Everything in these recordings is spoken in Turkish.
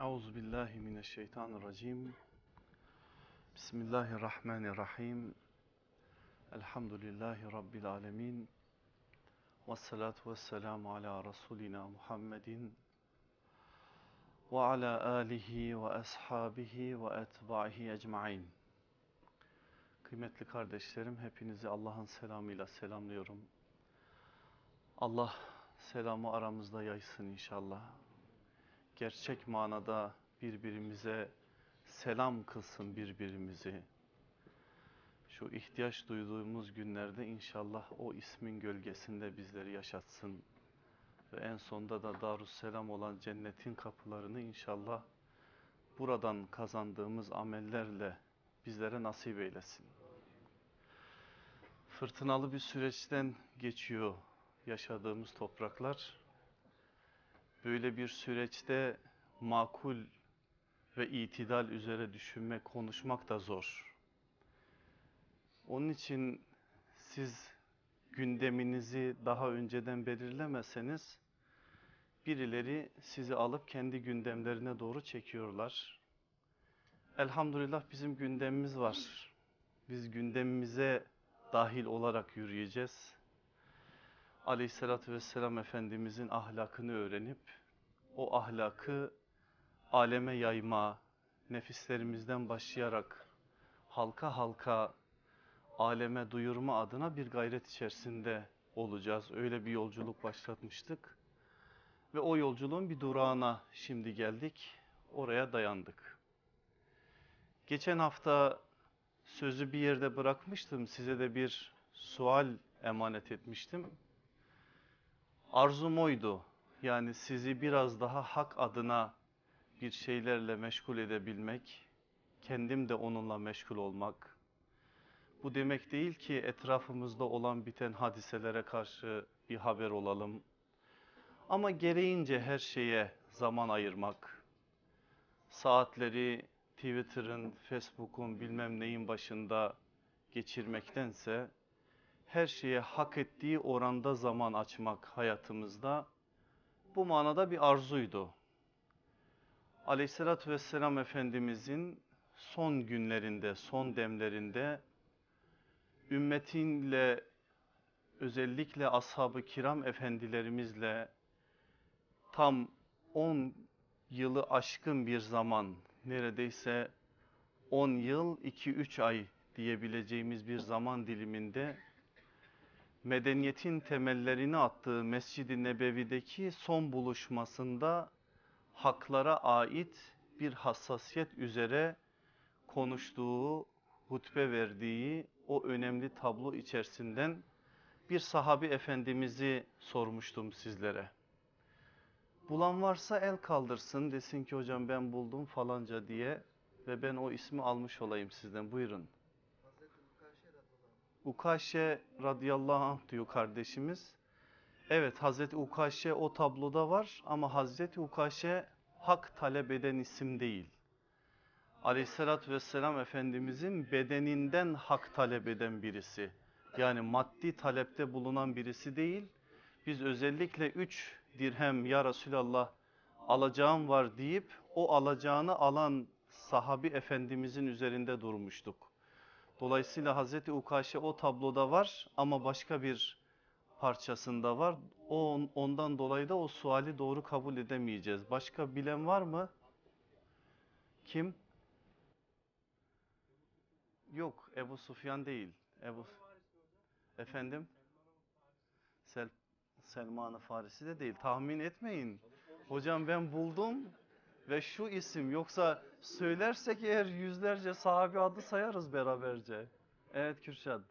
Euzu billahi mineşşeytanirracim. Bismillahirrahmanirrahim. Elhamdülillahi rabbil alamin. Ves salatu vesselamu ala rasulina Muhammedin ve ala alihi ve ashabihi ve etbahi ecmaîn. Kıymetli kardeşlerim, hepinizi Allah'ın selamıyla selamlıyorum. Allah selamı aramızda yaysın inşallah. Gerçek manada birbirimize selam kılsın birbirimizi. Şu ihtiyaç duyduğumuz günlerde inşallah o ismin gölgesinde bizleri yaşatsın. Ve en sonda da Darusselam olan cennetin kapılarını inşallah buradan kazandığımız amellerle bizlere nasip eylesin. Fırtınalı bir süreçten geçiyor yaşadığımız topraklar. Böyle bir süreçte makul ve itidal üzere düşünmek, konuşmak da zor. Onun için siz gündeminizi daha önceden belirlemeseniz birileri sizi alıp kendi gündemlerine doğru çekiyorlar. Elhamdülillah bizim gündemimiz var. Biz gündemimize dahil olarak yürüyeceğiz. Aleyhissalatü vesselam Efendimizin ahlakını öğrenip o ahlakı aleme yayma, nefislerimizden başlayarak halka halka aleme duyurma adına bir gayret içerisinde olacağız. Öyle bir yolculuk başlatmıştık. Ve o yolculuğun bir durağına şimdi geldik. Oraya dayandık. Geçen hafta sözü bir yerde bırakmıştım. Size de bir sual emanet etmiştim. Arzum oydu. Yani sizi biraz daha hak adına bir şeylerle meşgul edebilmek, kendim de onunla meşgul olmak. Bu demek değil ki etrafımızda olan biten hadiselere karşı bir haber olalım. Ama gereğince her şeye zaman ayırmak, saatleri Twitter'ın, Facebook'un bilmem neyin başında geçirmektense her şeye hak ettiği oranda zaman açmak hayatımızda bu manada bir arzuydu. Aleyhissalatü vesselam Efendimizin son günlerinde, son demlerinde ümmetinle özellikle ashab-ı kiram efendilerimizle tam 10 yılı aşkın bir zaman neredeyse 10 yıl 2-3 ay diyebileceğimiz bir zaman diliminde medeniyetin temellerini attığı Mescid-i Nebevi'deki son buluşmasında haklara ait bir hassasiyet üzere konuştuğu, hutbe verdiği o önemli tablo içerisinden bir sahabi efendimizi sormuştum sizlere. Bulan varsa el kaldırsın desin ki hocam ben buldum falanca diye ve ben o ismi almış olayım sizden buyurun. Ukaşe radıyallahu anh diyor kardeşimiz. Evet Hazreti Ukaşe o tabloda var ama Hazreti Ukaşe hak talep eden isim değil. Aleyhissalatü vesselam Efendimizin bedeninden hak talep eden birisi. Yani maddi talepte bulunan birisi değil. Biz özellikle üç dirhem ya Resulallah alacağım var deyip o alacağını alan sahabi efendimizin üzerinde durmuştuk. Dolayısıyla Hazreti Ukaşe o tabloda var ama başka bir parçasında var. O, ondan dolayı da o suali doğru kabul edemeyeceğiz. Başka bilen var mı? Kim? Yok Ebu Sufyan değil. Ebu Efendim? Sel Selman-ı Farisi de değil. Tahmin etmeyin. Hocam ben buldum ve şu isim yoksa söylersek eğer yüzlerce sahabi adı sayarız beraberce. Evet Kürşad.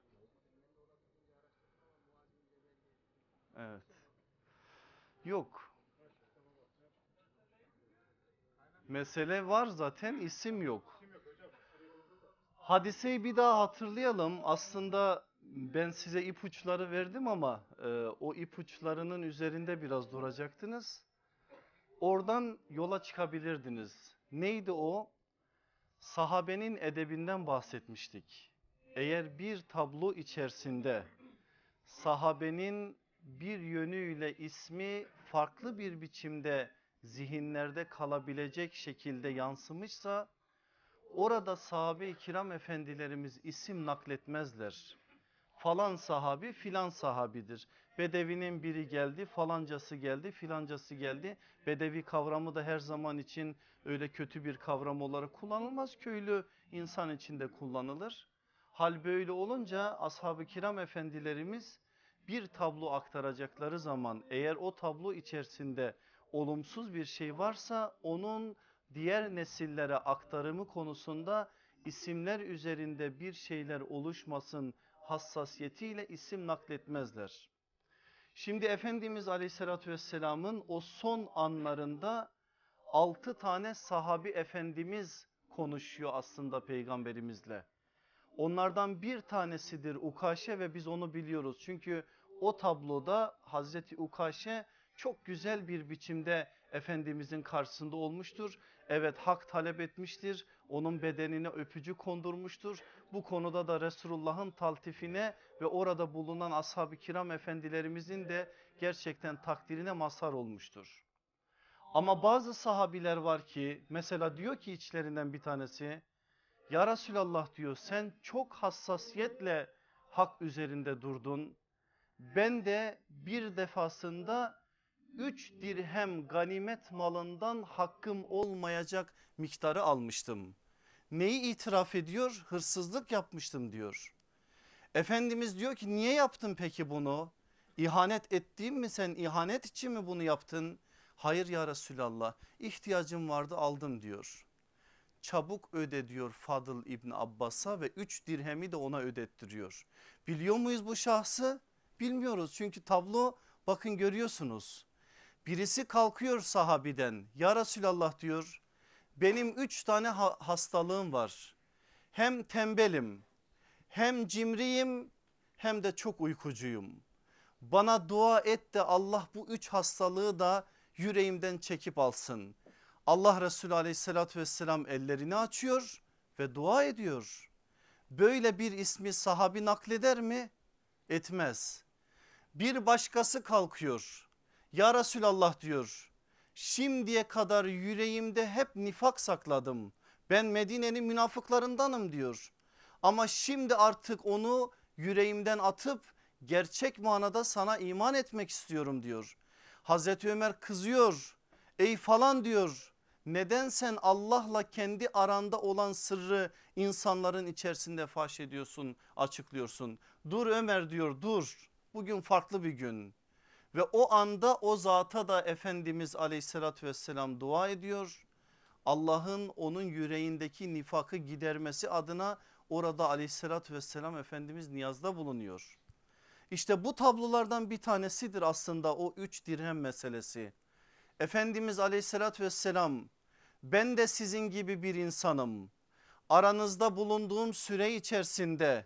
Evet. Yok. Mesele var zaten isim yok. Hadiseyi bir daha hatırlayalım. Aslında ben size ipuçları verdim ama e, o ipuçlarının üzerinde biraz duracaktınız. Oradan yola çıkabilirdiniz. Neydi o? Sahabenin edebinden bahsetmiştik. Eğer bir tablo içerisinde sahabenin bir yönüyle ismi farklı bir biçimde zihinlerde kalabilecek şekilde yansımışsa orada sahabe-i kiram efendilerimiz isim nakletmezler. Falan sahabi filan sahabidir. Bedevinin biri geldi falancası geldi filancası geldi. Bedevi kavramı da her zaman için öyle kötü bir kavram olarak kullanılmaz. Köylü insan içinde kullanılır. Hal böyle olunca ashab-ı kiram efendilerimiz bir tablo aktaracakları zaman eğer o tablo içerisinde olumsuz bir şey varsa onun diğer nesillere aktarımı konusunda isimler üzerinde bir şeyler oluşmasın hassasiyetiyle isim nakletmezler. Şimdi Efendimiz aleyhissalatü vesselamın o son anlarında altı tane sahabi efendimiz konuşuyor aslında peygamberimizle. Onlardan bir tanesidir Ukaşe ve biz onu biliyoruz. Çünkü o tabloda Hazreti Ukaşe çok güzel bir biçimde Efendimizin karşısında olmuştur. Evet hak talep etmiştir. Onun bedenine öpücü kondurmuştur. Bu konuda da Resulullah'ın taltifine ve orada bulunan ashab-ı kiram efendilerimizin de gerçekten takdirine mazhar olmuştur. Ama bazı sahabiler var ki mesela diyor ki içlerinden bir tanesi ya Resulallah diyor sen çok hassasiyetle hak üzerinde durdun. Ben de bir defasında üç dirhem ganimet malından hakkım olmayacak miktarı almıştım. Neyi itiraf ediyor? Hırsızlık yapmıştım diyor. Efendimiz diyor ki niye yaptın peki bunu? İhanet ettiğim mi sen ihanet için mi bunu yaptın? Hayır ya Resulallah ihtiyacım vardı aldım diyor. Çabuk öde diyor Fadıl İbni Abbas'a ve 3 dirhemi de ona ödettiriyor. Biliyor muyuz bu şahsı? Bilmiyoruz çünkü tablo bakın görüyorsunuz. Birisi kalkıyor sahabiden ya Resulallah diyor benim 3 tane hastalığım var. Hem tembelim hem cimriyim hem de çok uykucuyum. Bana dua et de Allah bu üç hastalığı da yüreğimden çekip alsın. Allah Resulü aleyhissalatü vesselam ellerini açıyor ve dua ediyor. Böyle bir ismi sahabi nakleder mi? Etmez. Bir başkası kalkıyor. Ya Resulallah diyor. Şimdiye kadar yüreğimde hep nifak sakladım. Ben Medine'nin münafıklarındanım diyor. Ama şimdi artık onu yüreğimden atıp gerçek manada sana iman etmek istiyorum diyor. Hazreti Ömer kızıyor. Ey falan diyor neden sen Allah'la kendi aranda olan sırrı insanların içerisinde faş ediyorsun açıklıyorsun. Dur Ömer diyor dur bugün farklı bir gün. Ve o anda o zata da Efendimiz aleyhissalatü vesselam dua ediyor. Allah'ın onun yüreğindeki nifakı gidermesi adına orada aleyhissalatü vesselam Efendimiz niyazda bulunuyor. İşte bu tablolardan bir tanesidir aslında o üç dirhem meselesi. Efendimiz aleyhissalatü vesselam ben de sizin gibi bir insanım. Aranızda bulunduğum süre içerisinde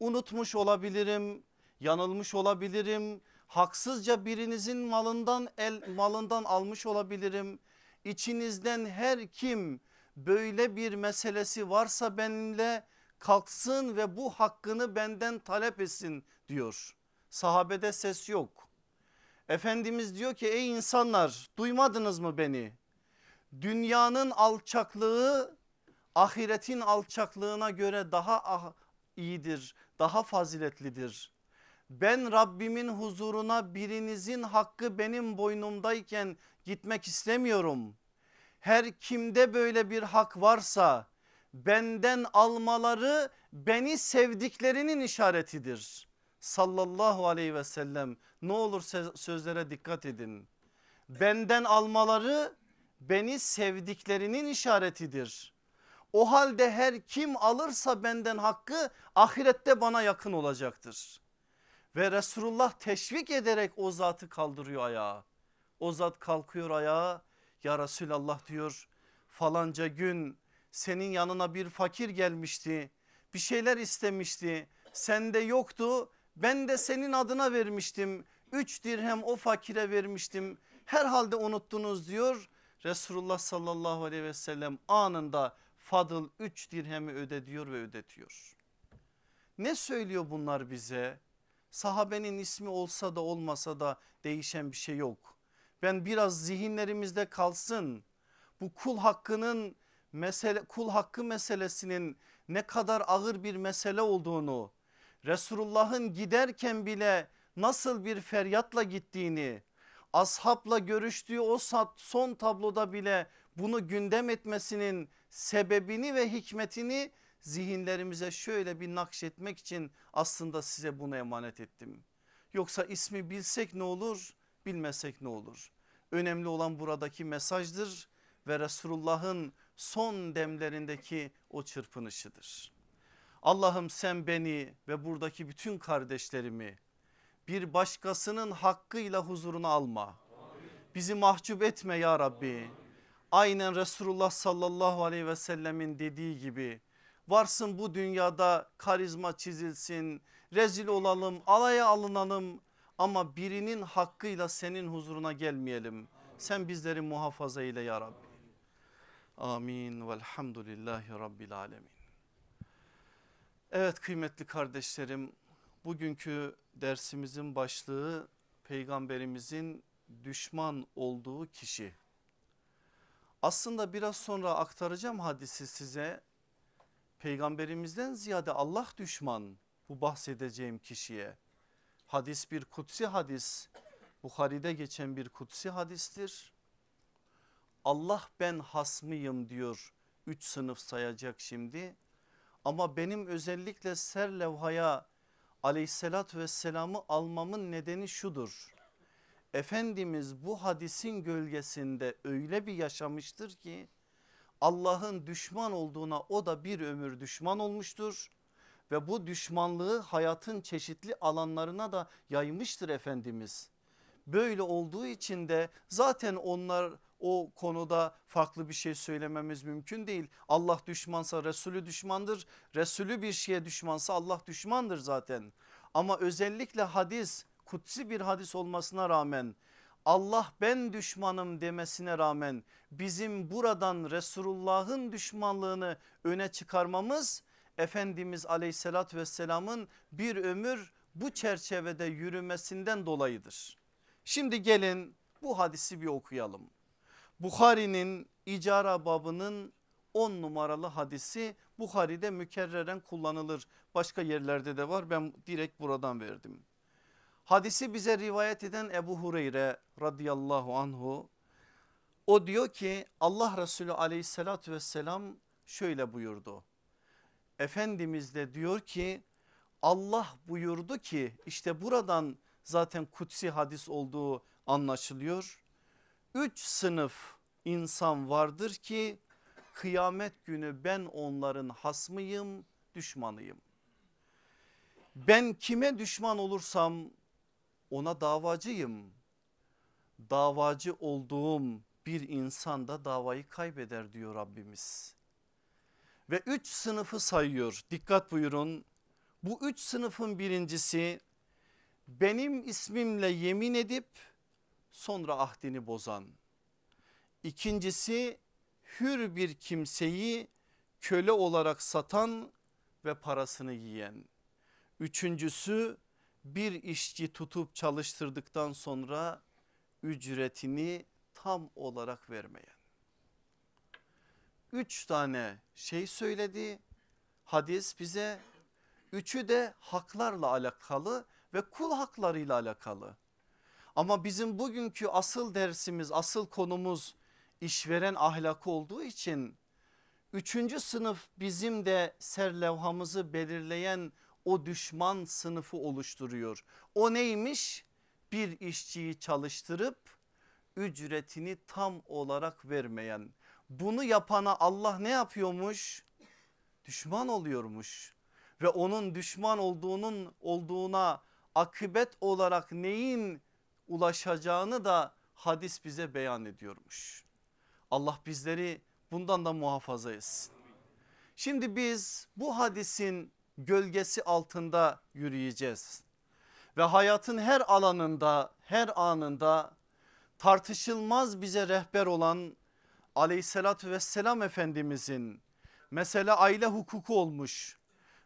unutmuş olabilirim, yanılmış olabilirim, haksızca birinizin malından el malından almış olabilirim. İçinizden her kim böyle bir meselesi varsa benimle kalksın ve bu hakkını benden talep etsin diyor. Sahabede ses yok. Efendimiz diyor ki ey insanlar duymadınız mı beni? Dünyanın alçaklığı ahiretin alçaklığına göre daha ah, iyidir, daha faziletlidir. Ben Rabbimin huzuruna birinizin hakkı benim boynumdayken gitmek istemiyorum. Her kimde böyle bir hak varsa benden almaları beni sevdiklerinin işaretidir. Sallallahu aleyhi ve sellem ne olur sözlere dikkat edin. Benden almaları beni sevdiklerinin işaretidir. O halde her kim alırsa benden hakkı ahirette bana yakın olacaktır. Ve Resulullah teşvik ederek o zatı kaldırıyor ayağa. O zat kalkıyor ayağa ya Resulallah diyor falanca gün senin yanına bir fakir gelmişti bir şeyler istemişti sende yoktu ben de senin adına vermiştim üç dirhem o fakire vermiştim herhalde unuttunuz diyor Resulullah sallallahu aleyhi ve sellem anında Fadıl üç dirhemi öde diyor ve ödetiyor. Ne söylüyor bunlar bize? Sahabenin ismi olsa da olmasa da değişen bir şey yok. Ben biraz zihinlerimizde kalsın. Bu kul hakkının mesele kul hakkı meselesinin ne kadar ağır bir mesele olduğunu, Resulullah'ın giderken bile nasıl bir feryatla gittiğini, ashabla görüştüğü o son tabloda bile bunu gündem etmesinin sebebini ve hikmetini zihinlerimize şöyle bir nakşetmek için aslında size bunu emanet ettim. Yoksa ismi bilsek ne olur bilmesek ne olur. Önemli olan buradaki mesajdır ve Resulullah'ın son demlerindeki o çırpınışıdır. Allah'ım sen beni ve buradaki bütün kardeşlerimi bir başkasının hakkıyla huzuruna alma. Bizi mahcup etme ya Rabbi. Aynen Resulullah sallallahu aleyhi ve sellemin dediği gibi varsın bu dünyada karizma çizilsin, rezil olalım, alaya alınalım ama birinin hakkıyla senin huzuruna gelmeyelim. Sen bizleri muhafaza eyle ya Rabbi. Amin velhamdülillahi rabbil alemin. Evet kıymetli kardeşlerim bugünkü dersimizin başlığı peygamberimizin düşman olduğu kişi. Aslında biraz sonra aktaracağım hadisi size. Peygamberimizden ziyade Allah düşman bu bahsedeceğim kişiye. Hadis bir kutsi hadis. Bukhari'de geçen bir kutsi hadistir. Allah ben hasmıyım diyor. Üç sınıf sayacak şimdi. Ama benim özellikle ser levhaya aleyhissalatü vesselamı almamın nedeni şudur. Efendimiz bu hadisin gölgesinde öyle bir yaşamıştır ki Allah'ın düşman olduğuna o da bir ömür düşman olmuştur. Ve bu düşmanlığı hayatın çeşitli alanlarına da yaymıştır Efendimiz. Böyle olduğu için de zaten onlar o konuda farklı bir şey söylememiz mümkün değil. Allah düşmansa Resulü düşmandır. Resulü bir şeye düşmansa Allah düşmandır zaten. Ama özellikle hadis kutsi bir hadis olmasına rağmen Allah ben düşmanım demesine rağmen bizim buradan Resulullah'ın düşmanlığını öne çıkarmamız Efendimiz aleyhissalatü vesselamın bir ömür bu çerçevede yürümesinden dolayıdır. Şimdi gelin bu hadisi bir okuyalım. Bukhari'nin icara babının 10 numaralı hadisi Bukhari'de mükerreren kullanılır. Başka yerlerde de var ben direkt buradan verdim. Hadisi bize rivayet eden Ebu Hureyre radıyallahu anhu o diyor ki Allah Resulü aleyhissalatü vesselam şöyle buyurdu. Efendimiz de diyor ki Allah buyurdu ki işte buradan zaten kutsi hadis olduğu anlaşılıyor. Üç sınıf insan vardır ki kıyamet günü ben onların hasmıyım düşmanıyım. Ben kime düşman olursam ona davacıyım. Davacı olduğum bir insan da davayı kaybeder diyor Rabbimiz. Ve üç sınıfı sayıyor dikkat buyurun. Bu üç sınıfın birincisi benim ismimle yemin edip sonra ahdini bozan. İkincisi hür bir kimseyi köle olarak satan ve parasını yiyen. Üçüncüsü bir işçi tutup çalıştırdıktan sonra ücretini tam olarak vermeyen. Üç tane şey söyledi hadis bize. Üçü de haklarla alakalı ve kul haklarıyla alakalı. Ama bizim bugünkü asıl dersimiz asıl konumuz işveren ahlakı olduğu için üçüncü sınıf bizim de serlevhamızı belirleyen o düşman sınıfı oluşturuyor. O neymiş? Bir işçiyi çalıştırıp ücretini tam olarak vermeyen. Bunu yapana Allah ne yapıyormuş? Düşman oluyormuş ve onun düşman olduğunun olduğuna akıbet olarak neyin ulaşacağını da hadis bize beyan ediyormuş. Allah bizleri bundan da muhafaza etsin. Şimdi biz bu hadisin gölgesi altında yürüyeceğiz. Ve hayatın her alanında her anında tartışılmaz bize rehber olan aleyhissalatü vesselam efendimizin mesele aile hukuku olmuş,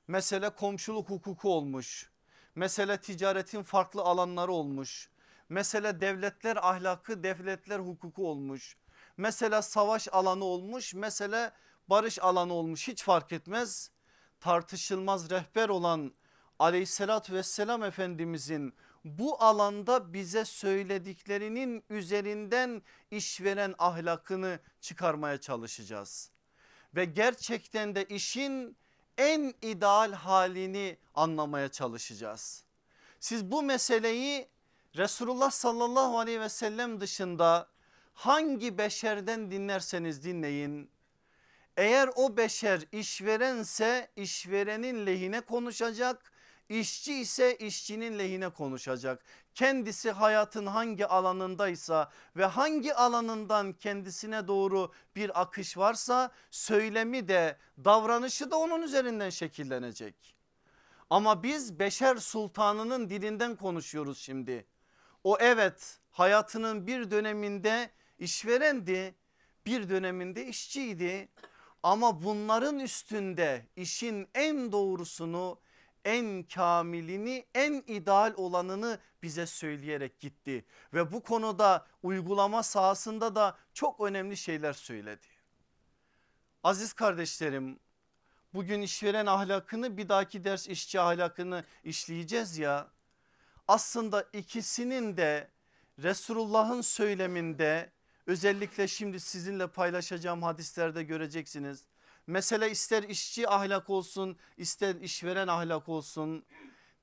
mesele komşuluk hukuku olmuş, mesele ticaretin farklı alanları olmuş, Mesela devletler ahlakı devletler hukuku olmuş. Mesela savaş alanı olmuş. Mesela barış alanı olmuş hiç fark etmez. Tartışılmaz rehber olan aleyhissalatü vesselam efendimizin bu alanda bize söylediklerinin üzerinden işveren ahlakını çıkarmaya çalışacağız. Ve gerçekten de işin en ideal halini anlamaya çalışacağız. Siz bu meseleyi Resulullah sallallahu aleyhi ve sellem dışında hangi beşerden dinlerseniz dinleyin. Eğer o beşer işverense işverenin lehine konuşacak İşçi ise işçinin lehine konuşacak. Kendisi hayatın hangi alanındaysa ve hangi alanından kendisine doğru bir akış varsa söylemi de davranışı da onun üzerinden şekillenecek. Ama biz beşer sultanının dilinden konuşuyoruz şimdi. O evet hayatının bir döneminde işverendi bir döneminde işçiydi ama bunların üstünde işin en doğrusunu en kamilini en ideal olanını bize söyleyerek gitti. Ve bu konuda uygulama sahasında da çok önemli şeyler söyledi. Aziz kardeşlerim bugün işveren ahlakını bir dahaki ders işçi ahlakını işleyeceğiz ya. Aslında ikisinin de Resulullah'ın söyleminde özellikle şimdi sizinle paylaşacağım hadislerde göreceksiniz Mesele ister işçi ahlak olsun ister işveren ahlak olsun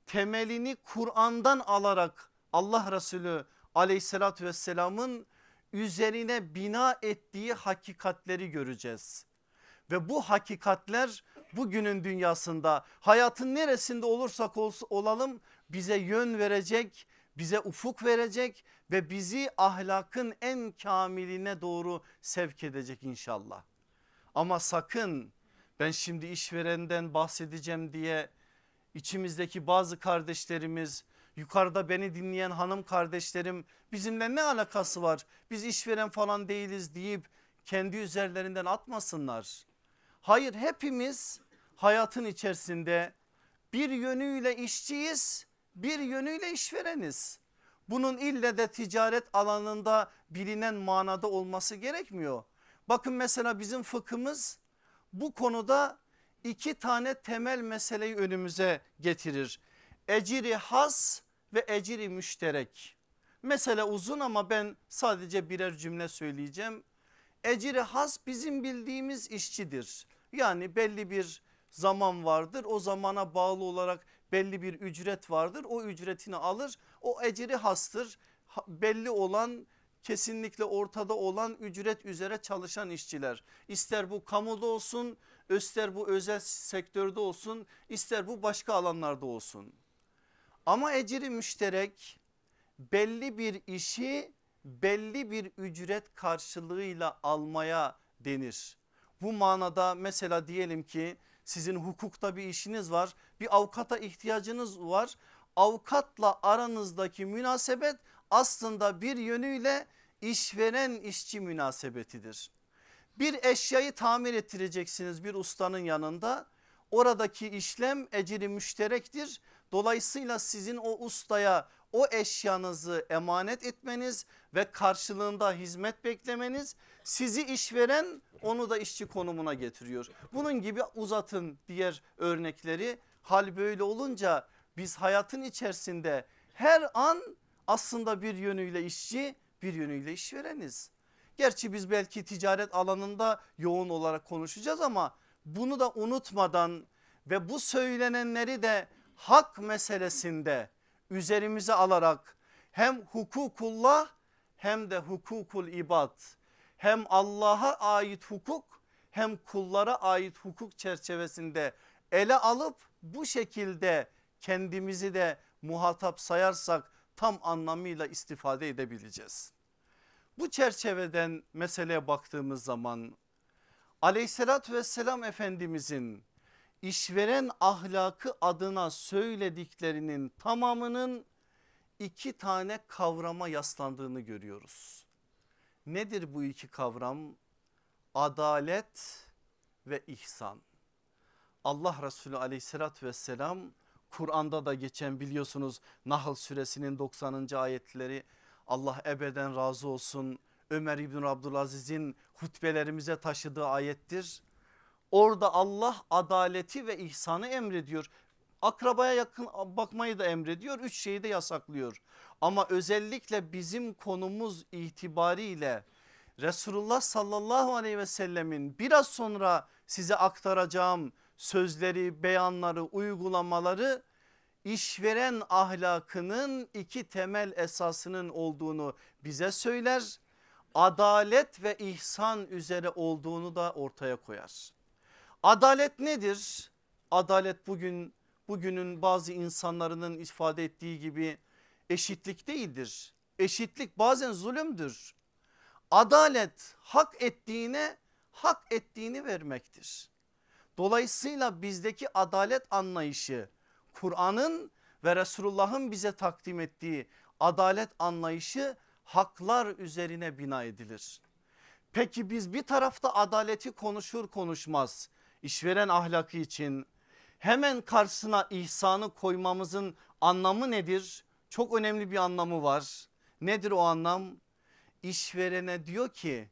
temelini Kur'an'dan alarak Allah Resulü aleyhissalatü vesselamın üzerine bina ettiği hakikatleri göreceğiz. Ve bu hakikatler bugünün dünyasında hayatın neresinde olursak olalım bize yön verecek, bize ufuk verecek ve bizi ahlakın en kamiline doğru sevk edecek inşallah. Ama sakın ben şimdi işverenden bahsedeceğim diye içimizdeki bazı kardeşlerimiz yukarıda beni dinleyen hanım kardeşlerim bizimle ne alakası var biz işveren falan değiliz deyip kendi üzerlerinden atmasınlar. Hayır hepimiz hayatın içerisinde bir yönüyle işçiyiz bir yönüyle işvereniz. Bunun ille de ticaret alanında bilinen manada olması gerekmiyor. Bakın mesela bizim fıkhımız bu konuda iki tane temel meseleyi önümüze getirir. Eciri has ve eciri müşterek. Mesele uzun ama ben sadece birer cümle söyleyeceğim. Eciri has bizim bildiğimiz işçidir. Yani belli bir zaman vardır o zamana bağlı olarak belli bir ücret vardır o ücretini alır o eciri hastır belli olan kesinlikle ortada olan ücret üzere çalışan işçiler. İster bu kamuda olsun ister bu özel sektörde olsun ister bu başka alanlarda olsun. Ama eciri müşterek belli bir işi belli bir ücret karşılığıyla almaya denir. Bu manada mesela diyelim ki sizin hukukta bir işiniz var bir avukata ihtiyacınız var. Avukatla aranızdaki münasebet aslında bir yönüyle işveren işçi münasebetidir. Bir eşyayı tamir ettireceksiniz bir ustanın yanında. Oradaki işlem eciri müşterektir. Dolayısıyla sizin o ustaya o eşyanızı emanet etmeniz ve karşılığında hizmet beklemeniz sizi işveren onu da işçi konumuna getiriyor. Bunun gibi uzatın diğer örnekleri. Hal böyle olunca biz hayatın içerisinde her an aslında bir yönüyle işçi bir yönüyle işvereniz. Gerçi biz belki ticaret alanında yoğun olarak konuşacağız ama bunu da unutmadan ve bu söylenenleri de hak meselesinde üzerimize alarak hem hukukullah hem de hukukul ibad hem Allah'a ait hukuk hem kullara ait hukuk çerçevesinde ele alıp bu şekilde kendimizi de muhatap sayarsak tam anlamıyla istifade edebileceğiz. Bu çerçeveden meseleye baktığımız zaman aleyhissalatü vesselam efendimizin işveren ahlakı adına söylediklerinin tamamının iki tane kavrama yaslandığını görüyoruz. Nedir bu iki kavram? Adalet ve ihsan. Allah Resulü aleyhissalatü vesselam Kur'an'da da geçen biliyorsunuz Nahl suresinin 90. ayetleri Allah ebeden razı olsun. Ömer İbn Abdülaziz'in hutbelerimize taşıdığı ayettir. Orada Allah adaleti ve ihsanı emrediyor. Akrabaya yakın bakmayı da emrediyor. Üç şeyi de yasaklıyor. Ama özellikle bizim konumuz itibariyle Resulullah sallallahu aleyhi ve sellemin biraz sonra size aktaracağım sözleri, beyanları, uygulamaları işveren ahlakının iki temel esasının olduğunu bize söyler. Adalet ve ihsan üzere olduğunu da ortaya koyar. Adalet nedir? Adalet bugün bugünün bazı insanların ifade ettiği gibi eşitlik değildir. Eşitlik bazen zulümdür. Adalet hak ettiğine hak ettiğini vermektir. Dolayısıyla bizdeki adalet anlayışı Kur'an'ın ve Resulullah'ın bize takdim ettiği adalet anlayışı haklar üzerine bina edilir. Peki biz bir tarafta adaleti konuşur konuşmaz işveren ahlakı için hemen karşısına ihsanı koymamızın anlamı nedir? Çok önemli bir anlamı var. Nedir o anlam? İşverene diyor ki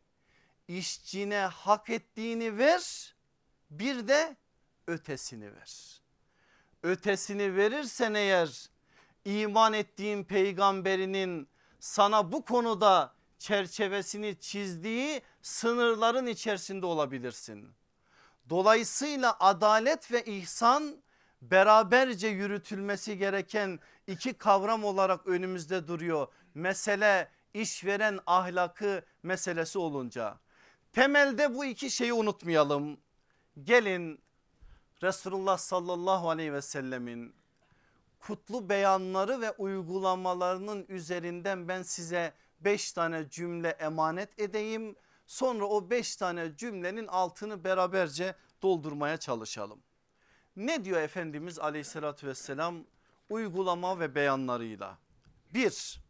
işçine hak ettiğini ver bir de ötesini ver. Ötesini verirsen eğer iman ettiğin peygamberinin sana bu konuda çerçevesini çizdiği sınırların içerisinde olabilirsin. Dolayısıyla adalet ve ihsan beraberce yürütülmesi gereken iki kavram olarak önümüzde duruyor. Mesele işveren ahlakı meselesi olunca. Temelde bu iki şeyi unutmayalım. Gelin Resulullah sallallahu aleyhi ve sellemin kutlu beyanları ve uygulamalarının üzerinden ben size beş tane cümle emanet edeyim. Sonra o beş tane cümlenin altını beraberce doldurmaya çalışalım. Ne diyor Efendimiz aleyhissalatü vesselam uygulama ve beyanlarıyla? Bir,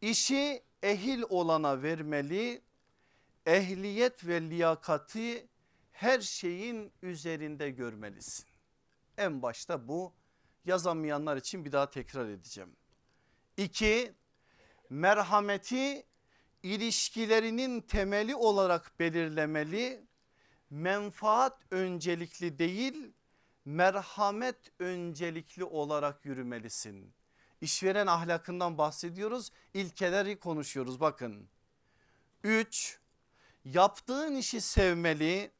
işi ehil olana vermeli, ehliyet ve liyakati her şeyin üzerinde görmelisin. En başta bu yazamayanlar için bir daha tekrar edeceğim. İki, merhameti ilişkilerinin temeli olarak belirlemeli, menfaat öncelikli değil merhamet öncelikli olarak yürümelisin. İşveren ahlakından bahsediyoruz ilkeleri konuşuyoruz bakın. Üç, yaptığın işi sevmeli,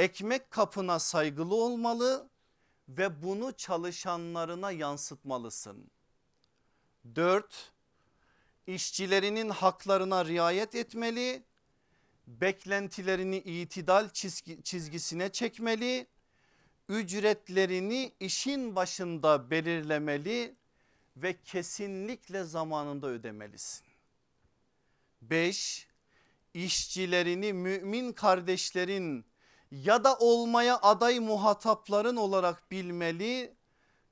ekmek kapına saygılı olmalı ve bunu çalışanlarına yansıtmalısın. Dört, işçilerinin haklarına riayet etmeli, beklentilerini itidal çizgi, çizgisine çekmeli, ücretlerini işin başında belirlemeli ve kesinlikle zamanında ödemelisin. 5. İşçilerini mümin kardeşlerin ya da olmaya aday muhatapların olarak bilmeli,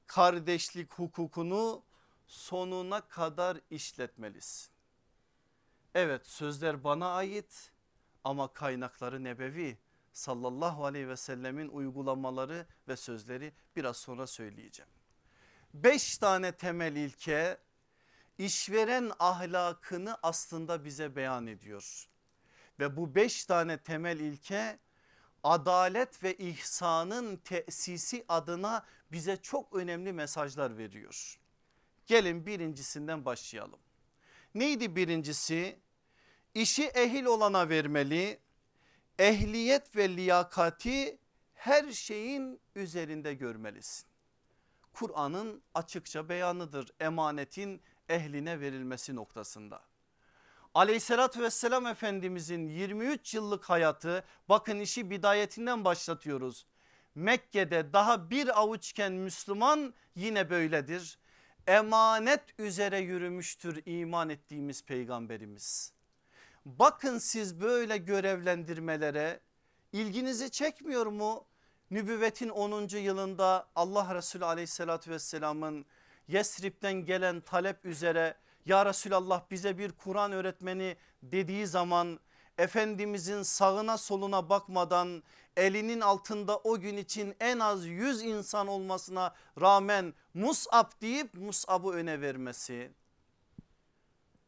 kardeşlik hukukunu sonuna kadar işletmelisin. Evet sözler bana ait ama kaynakları nebevi sallallahu aleyhi ve sellemin uygulamaları ve sözleri biraz sonra söyleyeceğim. Beş tane temel ilke işveren ahlakını aslında bize beyan ediyor. Ve bu beş tane temel ilke adalet ve ihsanın tesisi adına bize çok önemli mesajlar veriyor. Gelin birincisinden başlayalım. Neydi birincisi? İşi ehil olana vermeli, ehliyet ve liyakati her şeyin üzerinde görmelisin. Kur'an'ın açıkça beyanıdır emanetin ehline verilmesi noktasında. Aleyhissalatü vesselam Efendimizin 23 yıllık hayatı bakın işi bidayetinden başlatıyoruz. Mekke'de daha bir avuçken Müslüman yine böyledir. Emanet üzere yürümüştür iman ettiğimiz peygamberimiz. Bakın siz böyle görevlendirmelere ilginizi çekmiyor mu? Nübüvvetin 10. yılında Allah Resulü aleyhissalatü vesselamın Yesrib'den gelen talep üzere ya Resulallah bize bir Kur'an öğretmeni dediği zaman Efendimizin sağına soluna bakmadan elinin altında o gün için en az 100 insan olmasına rağmen Mus'ab deyip Mus'ab'ı öne vermesi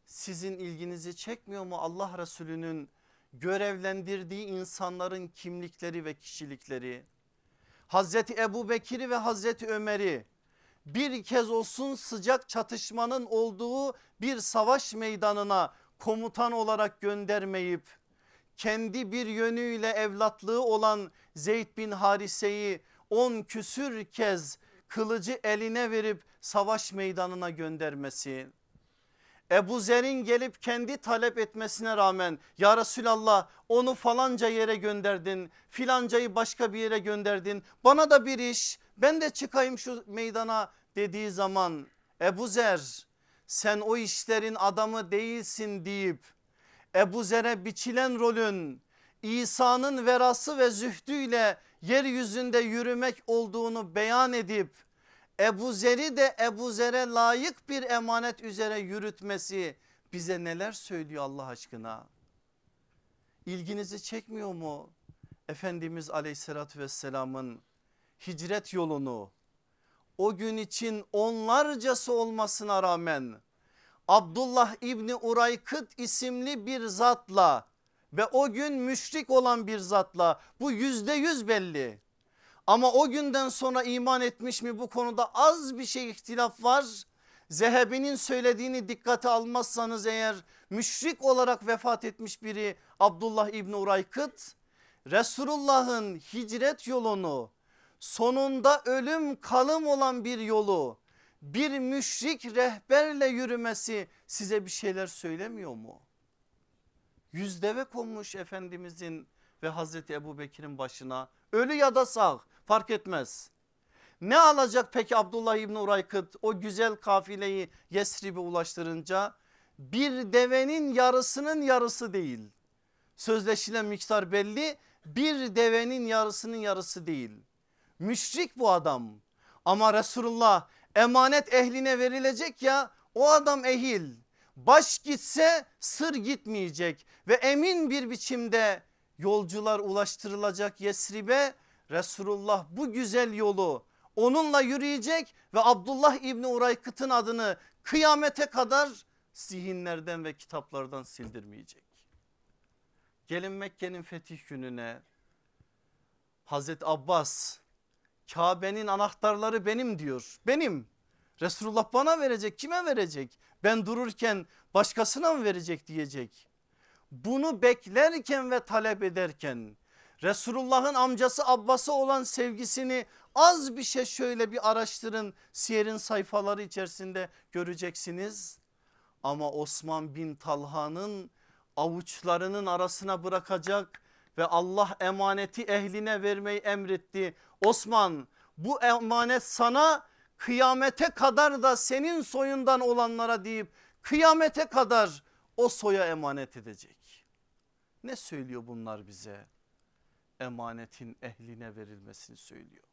sizin ilginizi çekmiyor mu Allah Resulü'nün görevlendirdiği insanların kimlikleri ve kişilikleri? Hazreti Ebu Bekir'i ve Hazreti Ömer'i bir kez olsun sıcak çatışmanın olduğu bir savaş meydanına komutan olarak göndermeyip kendi bir yönüyle evlatlığı olan Zeyd bin Harise'yi on küsür kez kılıcı eline verip savaş meydanına göndermesi. Ebu Zer'in gelip kendi talep etmesine rağmen ya Resulallah onu falanca yere gönderdin filancayı başka bir yere gönderdin bana da bir iş ben de çıkayım şu meydana dediği zaman Ebu Zer sen o işlerin adamı değilsin deyip Ebu Zer'e biçilen rolün İsa'nın verası ve zühdüyle yeryüzünde yürümek olduğunu beyan edip Ebu Zer'i de Ebu Zer'e layık bir emanet üzere yürütmesi bize neler söylüyor Allah aşkına? İlginizi çekmiyor mu? Efendimiz aleyhissalatü vesselamın hicret yolunu o gün için onlarcası olmasına rağmen Abdullah İbni Uraykıt isimli bir zatla ve o gün müşrik olan bir zatla bu yüzde yüz belli. Ama o günden sonra iman etmiş mi bu konuda az bir şey ihtilaf var. Zehebi'nin söylediğini dikkate almazsanız eğer müşrik olarak vefat etmiş biri Abdullah İbni Uraykıt Resulullah'ın hicret yolunu sonunda ölüm kalım olan bir yolu bir müşrik rehberle yürümesi size bir şeyler söylemiyor mu? Yüz deve konmuş Efendimizin ve Hazreti Ebu Bekir'in başına ölü ya da sağ fark etmez. Ne alacak peki Abdullah İbni Uraykıt o güzel kafileyi Yesrib'e ulaştırınca? Bir devenin yarısının yarısı değil. Sözleşilen miktar belli bir devenin yarısının yarısı değil. Müşrik bu adam ama Resulullah emanet ehline verilecek ya o adam ehil. Baş gitse sır gitmeyecek ve emin bir biçimde yolcular ulaştırılacak Yesrib'e Resulullah bu güzel yolu onunla yürüyecek ve Abdullah İbni Uraykıt'ın adını kıyamete kadar zihinlerden ve kitaplardan sildirmeyecek. Gelin Mekke'nin fetih gününe Hazreti Abbas Kabe'nin anahtarları benim diyor. Benim. Resulullah bana verecek kime verecek? Ben dururken başkasına mı verecek diyecek. Bunu beklerken ve talep ederken Resulullah'ın amcası Abbas'a olan sevgisini az bir şey şöyle bir araştırın. Siyer'in sayfaları içerisinde göreceksiniz. Ama Osman bin Talha'nın avuçlarının arasına bırakacak ve Allah emaneti ehline vermeyi emretti. Osman bu emanet sana kıyamete kadar da senin soyundan olanlara deyip kıyamete kadar o soya emanet edecek. Ne söylüyor bunlar bize? Emanetin ehline verilmesini söylüyor.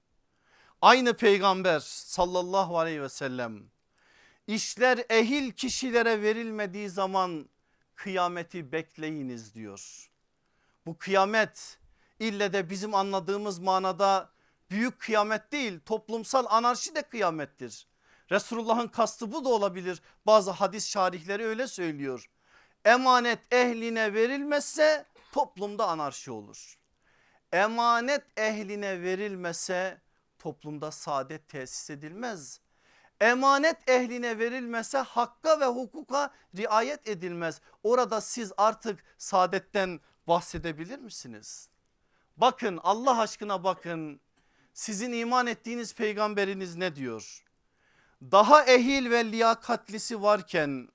Aynı peygamber sallallahu aleyhi ve sellem işler ehil kişilere verilmediği zaman kıyameti bekleyiniz diyor. Bu kıyamet ille de bizim anladığımız manada büyük kıyamet değil toplumsal anarşi de kıyamettir. Resulullah'ın kastı bu da olabilir bazı hadis şarihleri öyle söylüyor. Emanet ehline verilmezse toplumda anarşi olur. Emanet ehline verilmese toplumda saadet tesis edilmez. Emanet ehline verilmese hakka ve hukuka riayet edilmez. Orada siz artık saadetten bahsedebilir misiniz? Bakın Allah aşkına bakın sizin iman ettiğiniz peygamberiniz ne diyor? Daha ehil ve liyakatlisi varken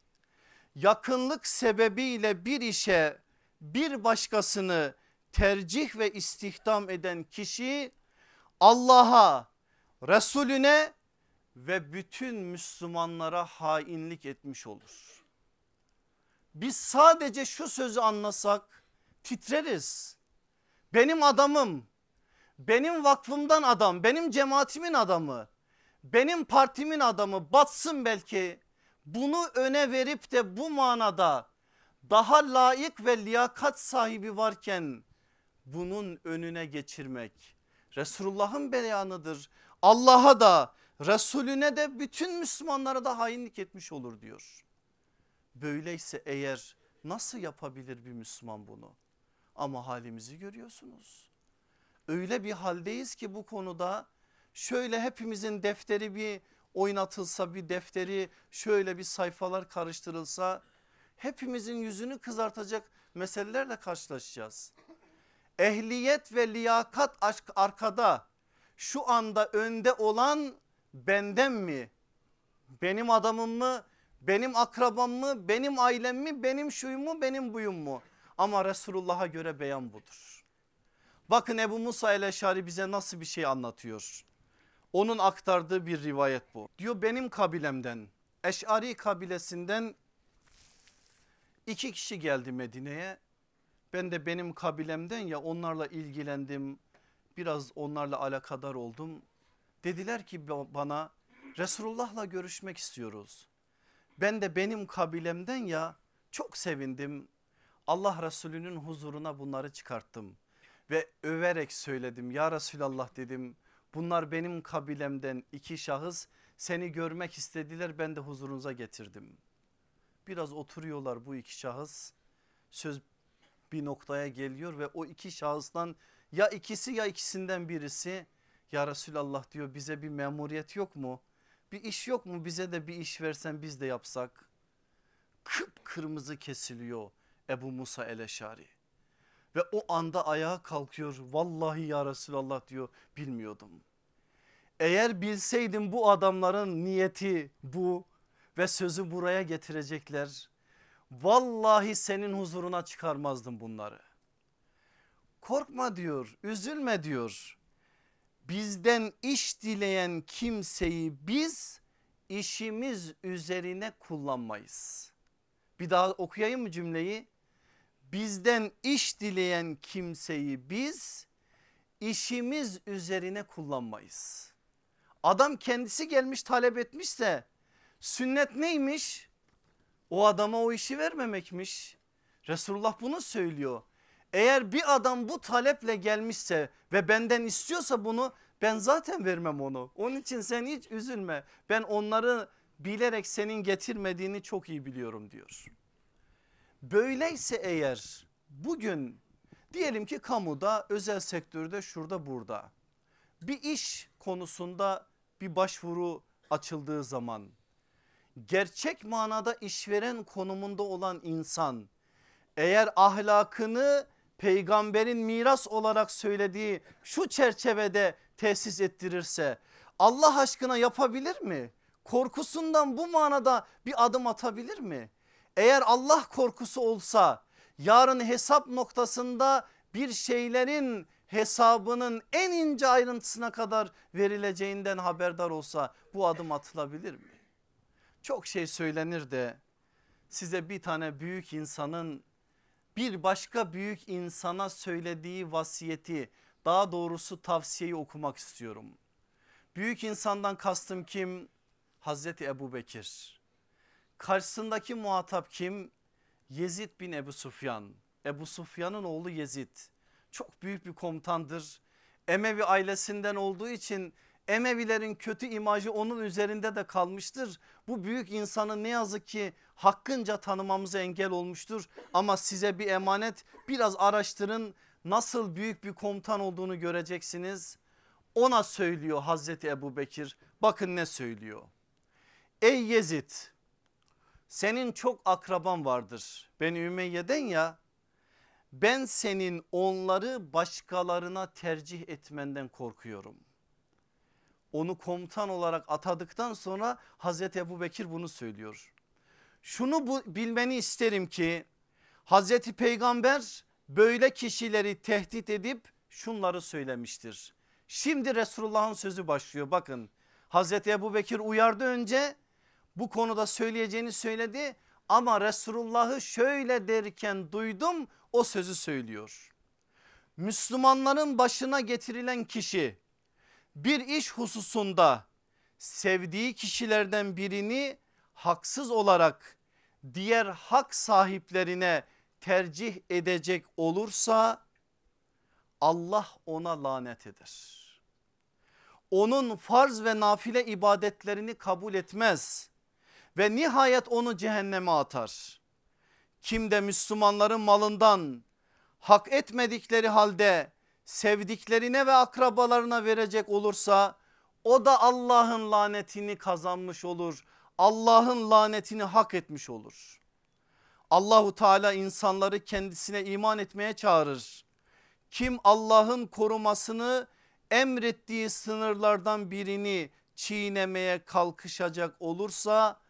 yakınlık sebebiyle bir işe bir başkasını tercih ve istihdam eden kişi Allah'a, Resulüne ve bütün Müslümanlara hainlik etmiş olur. Biz sadece şu sözü anlasak titreriz. Benim adamım, benim vakfımdan adam, benim cemaatimin adamı, benim partimin adamı batsın belki. Bunu öne verip de bu manada daha layık ve liyakat sahibi varken bunun önüne geçirmek Resulullah'ın beyanıdır. Allah'a da Resulüne de bütün Müslümanlara da hainlik etmiş olur diyor. Böyleyse eğer nasıl yapabilir bir Müslüman bunu? Ama halimizi görüyorsunuz. Öyle bir haldeyiz ki bu konuda şöyle hepimizin defteri bir oynatılsa bir defteri şöyle bir sayfalar karıştırılsa hepimizin yüzünü kızartacak meselelerle karşılaşacağız. Ehliyet ve liyakat aşk arkada şu anda önde olan benden mi? Benim adamım mı? Benim akrabam mı? Benim ailem mi? Benim şuyum mu? Benim buyum mu? Ama Resulullah'a göre beyan budur. Bakın Ebu Musa el-Eşari bize nasıl bir şey anlatıyor. Onun aktardığı bir rivayet bu. Diyor benim kabilemden Eş'ari kabilesinden iki kişi geldi Medine'ye. Ben de benim kabilemden ya onlarla ilgilendim. Biraz onlarla alakadar oldum. Dediler ki bana Resulullah'la görüşmek istiyoruz. Ben de benim kabilemden ya çok sevindim. Allah Resulü'nün huzuruna bunları çıkarttım. Ve överek söyledim ya Resulallah dedim. Bunlar benim kabilemden iki şahıs seni görmek istediler ben de huzurunuza getirdim. Biraz oturuyorlar bu iki şahıs söz bir noktaya geliyor ve o iki şahıstan ya ikisi ya ikisinden birisi ya Resulallah diyor bize bir memuriyet yok mu? Bir iş yok mu bize de bir iş versen biz de yapsak. Kıpkırmızı kesiliyor Ebu Musa el-Eşari. Ve o anda ayağa kalkıyor vallahi ya Resulallah diyor bilmiyordum. Eğer bilseydim bu adamların niyeti bu ve sözü buraya getirecekler. Vallahi senin huzuruna çıkarmazdım bunları. Korkma diyor üzülme diyor bizden iş dileyen kimseyi biz işimiz üzerine kullanmayız. Bir daha okuyayım mı cümleyi? Bizden iş dileyen kimseyi biz işimiz üzerine kullanmayız. Adam kendisi gelmiş talep etmişse sünnet neymiş? O adama o işi vermemekmiş. Resulullah bunu söylüyor. Eğer bir adam bu taleple gelmişse ve benden istiyorsa bunu ben zaten vermem onu. Onun için sen hiç üzülme. Ben onları bilerek senin getirmediğini çok iyi biliyorum diyor. Böyleyse eğer bugün diyelim ki kamuda özel sektörde şurada burada bir iş konusunda bir başvuru açıldığı zaman gerçek manada işveren konumunda olan insan eğer ahlakını peygamberin miras olarak söylediği şu çerçevede tesis ettirirse Allah aşkına yapabilir mi? Korkusundan bu manada bir adım atabilir mi? Eğer Allah korkusu olsa yarın hesap noktasında bir şeylerin hesabının en ince ayrıntısına kadar verileceğinden haberdar olsa bu adım atılabilir mi? Çok şey söylenir de size bir tane büyük insanın bir başka büyük insana söylediği vasiyeti daha doğrusu tavsiyeyi okumak istiyorum. Büyük insandan kastım kim? Hazreti Ebu Bekir. Karşısındaki muhatap kim? Yezid bin Ebu Sufyan. Ebu Sufyan'ın oğlu Yezid. Çok büyük bir komutandır. Emevi ailesinden olduğu için Emevilerin kötü imajı onun üzerinde de kalmıştır. Bu büyük insanı ne yazık ki hakkınca tanımamıza engel olmuştur. Ama size bir emanet biraz araştırın nasıl büyük bir komutan olduğunu göreceksiniz. Ona söylüyor Hazreti Ebu Bekir bakın ne söylüyor. Ey Yezid senin çok akraban vardır. Ben Ümeyye'den ya ben senin onları başkalarına tercih etmenden korkuyorum onu komutan olarak atadıktan sonra Hazreti Ebu Bekir bunu söylüyor. Şunu bu, bilmeni isterim ki Hazreti Peygamber böyle kişileri tehdit edip şunları söylemiştir. Şimdi Resulullah'ın sözü başlıyor bakın. Hazreti Ebu Bekir uyardı önce bu konuda söyleyeceğini söyledi ama Resulullah'ı şöyle derken duydum o sözü söylüyor. Müslümanların başına getirilen kişi bir iş hususunda sevdiği kişilerden birini haksız olarak diğer hak sahiplerine tercih edecek olursa Allah ona lanet eder. Onun farz ve nafile ibadetlerini kabul etmez ve nihayet onu cehenneme atar. Kim de Müslümanların malından hak etmedikleri halde sevdiklerine ve akrabalarına verecek olursa o da Allah'ın lanetini kazanmış olur. Allah'ın lanetini hak etmiş olur. Allahu Teala insanları kendisine iman etmeye çağırır. Kim Allah'ın korumasını emrettiği sınırlardan birini çiğnemeye kalkışacak olursa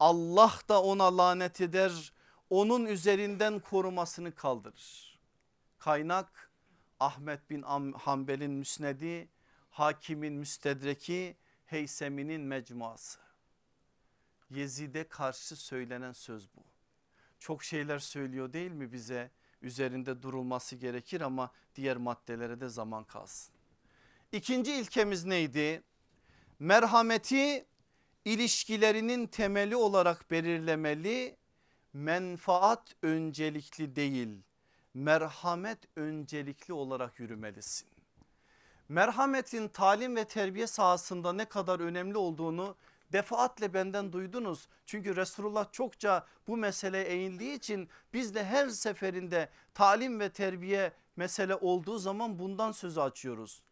Allah da ona lanet eder. Onun üzerinden korumasını kaldırır. Kaynak Ahmet bin Hanbel'in müsnedi, Hakim'in müstedreki, Heysemi'nin mecmuası. Yezid'e karşı söylenen söz bu. Çok şeyler söylüyor değil mi bize? Üzerinde durulması gerekir ama diğer maddelere de zaman kalsın. İkinci ilkemiz neydi? Merhameti ilişkilerinin temeli olarak belirlemeli. Menfaat öncelikli değil merhamet öncelikli olarak yürümelisin. Merhametin talim ve terbiye sahasında ne kadar önemli olduğunu defaatle benden duydunuz. Çünkü Resulullah çokça bu meseleye eğildiği için biz de her seferinde talim ve terbiye mesele olduğu zaman bundan sözü açıyoruz.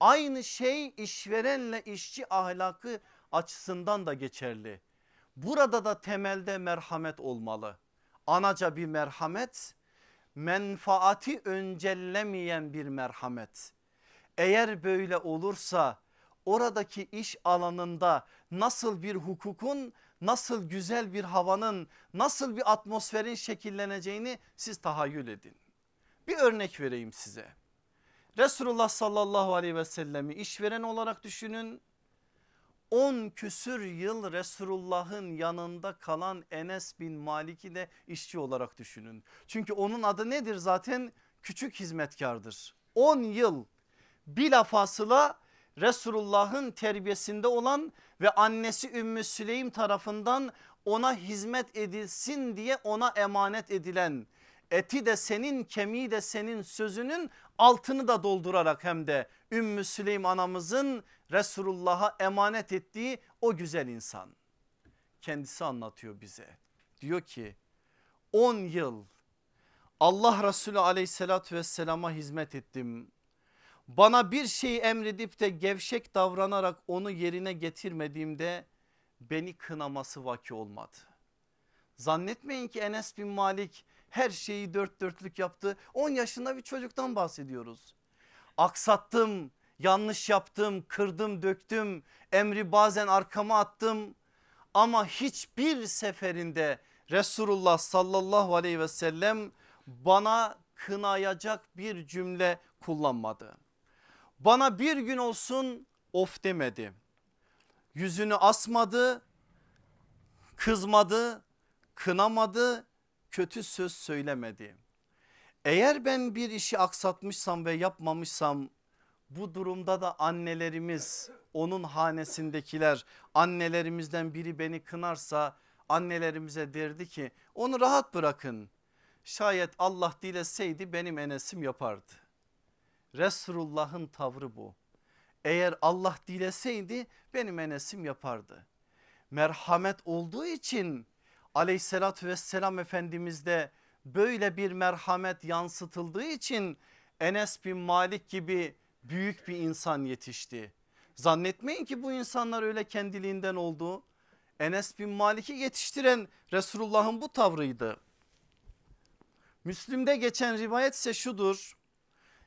Aynı şey işverenle işçi ahlakı açısından da geçerli. Burada da temelde merhamet olmalı. Anaca bir merhamet menfaati öncellemeyen bir merhamet. Eğer böyle olursa oradaki iş alanında nasıl bir hukukun nasıl güzel bir havanın nasıl bir atmosferin şekilleneceğini siz tahayyül edin. Bir örnek vereyim size. Resulullah sallallahu aleyhi ve sellemi işveren olarak düşünün 10 küsür yıl Resulullah'ın yanında kalan Enes bin Malik'i de işçi olarak düşünün. Çünkü onun adı nedir zaten? Küçük hizmetkardır. 10 yıl bilafasıla Resulullah'ın terbiyesinde olan ve annesi Ümmü Süleym tarafından ona hizmet edilsin diye ona emanet edilen eti de senin kemiği de senin sözünün altını da doldurarak hem de Ümmü Süleym anamızın Resulullah'a emanet ettiği o güzel insan. Kendisi anlatıyor bize. Diyor ki 10 yıl Allah Resulü aleyhissalatü vesselama hizmet ettim. Bana bir şeyi emredip de gevşek davranarak onu yerine getirmediğimde beni kınaması vaki olmadı. Zannetmeyin ki Enes bin Malik her şeyi dört dörtlük yaptı. 10 yaşında bir çocuktan bahsediyoruz. Aksattım, yanlış yaptım, kırdım, döktüm, emri bazen arkama attım. Ama hiçbir seferinde Resulullah sallallahu aleyhi ve sellem bana kınayacak bir cümle kullanmadı. Bana bir gün olsun of demedi. Yüzünü asmadı, kızmadı, kınamadı, kötü söz söylemedi. Eğer ben bir işi aksatmışsam ve yapmamışsam bu durumda da annelerimiz onun hanesindekiler annelerimizden biri beni kınarsa annelerimize derdi ki onu rahat bırakın. Şayet Allah dileseydi benim Enes'im yapardı. Resulullah'ın tavrı bu. Eğer Allah dileseydi benim Enes'im yapardı. Merhamet olduğu için aleyhissalatü vesselam efendimizde böyle bir merhamet yansıtıldığı için Enes bin Malik gibi büyük bir insan yetişti. Zannetmeyin ki bu insanlar öyle kendiliğinden oldu. Enes bin Malik'i yetiştiren Resulullah'ın bu tavrıydı. Müslim'de geçen rivayet ise şudur.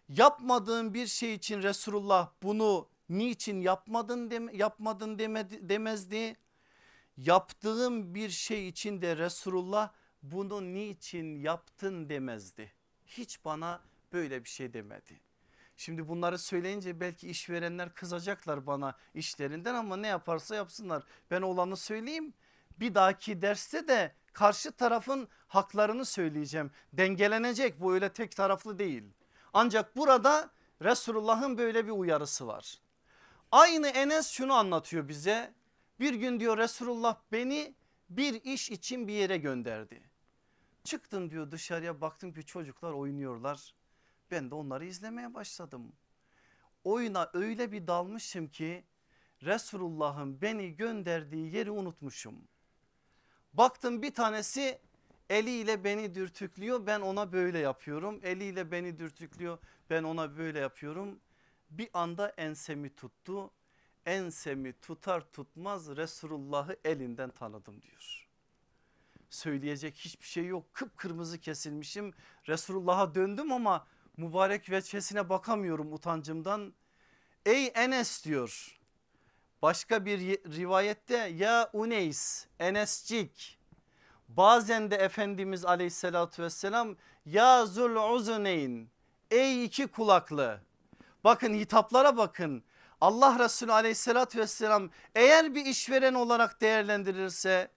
Yapmadığın bir şey için Resulullah bunu niçin yapmadın, dem yapmadın demedi, demezdi. Yaptığım bir şey için de Resulullah bunu niçin yaptın demezdi. Hiç bana böyle bir şey demedi. Şimdi bunları söyleyince belki işverenler kızacaklar bana işlerinden ama ne yaparsa yapsınlar. Ben olanı söyleyeyim. Bir dahaki derste de karşı tarafın haklarını söyleyeceğim. Dengelenecek bu öyle tek taraflı değil. Ancak burada Resulullah'ın böyle bir uyarısı var. Aynı Enes şunu anlatıyor bize. Bir gün diyor Resulullah beni bir iş için bir yere gönderdi. Çıktım diyor dışarıya baktım ki çocuklar oynuyorlar. Ben de onları izlemeye başladım. Oyuna öyle bir dalmışım ki Resulullah'ın beni gönderdiği yeri unutmuşum. Baktım bir tanesi eliyle beni dürtüklüyor ben ona böyle yapıyorum. Eliyle beni dürtüklüyor ben ona böyle yapıyorum. Bir anda ensemi tuttu. Ensemi tutar tutmaz Resulullah'ı elinden tanıdım diyor. Söyleyecek hiçbir şey yok kıpkırmızı kesilmişim. Resulullah'a döndüm ama mübarek veçesine bakamıyorum utancımdan. Ey Enes diyor. Başka bir rivayette ya Uneys Enescik bazen de Efendimiz aleyhissalatü vesselam ya zul uzuneyn ey iki kulaklı bakın hitaplara bakın Allah Resulü aleyhissalatü vesselam eğer bir işveren olarak değerlendirirse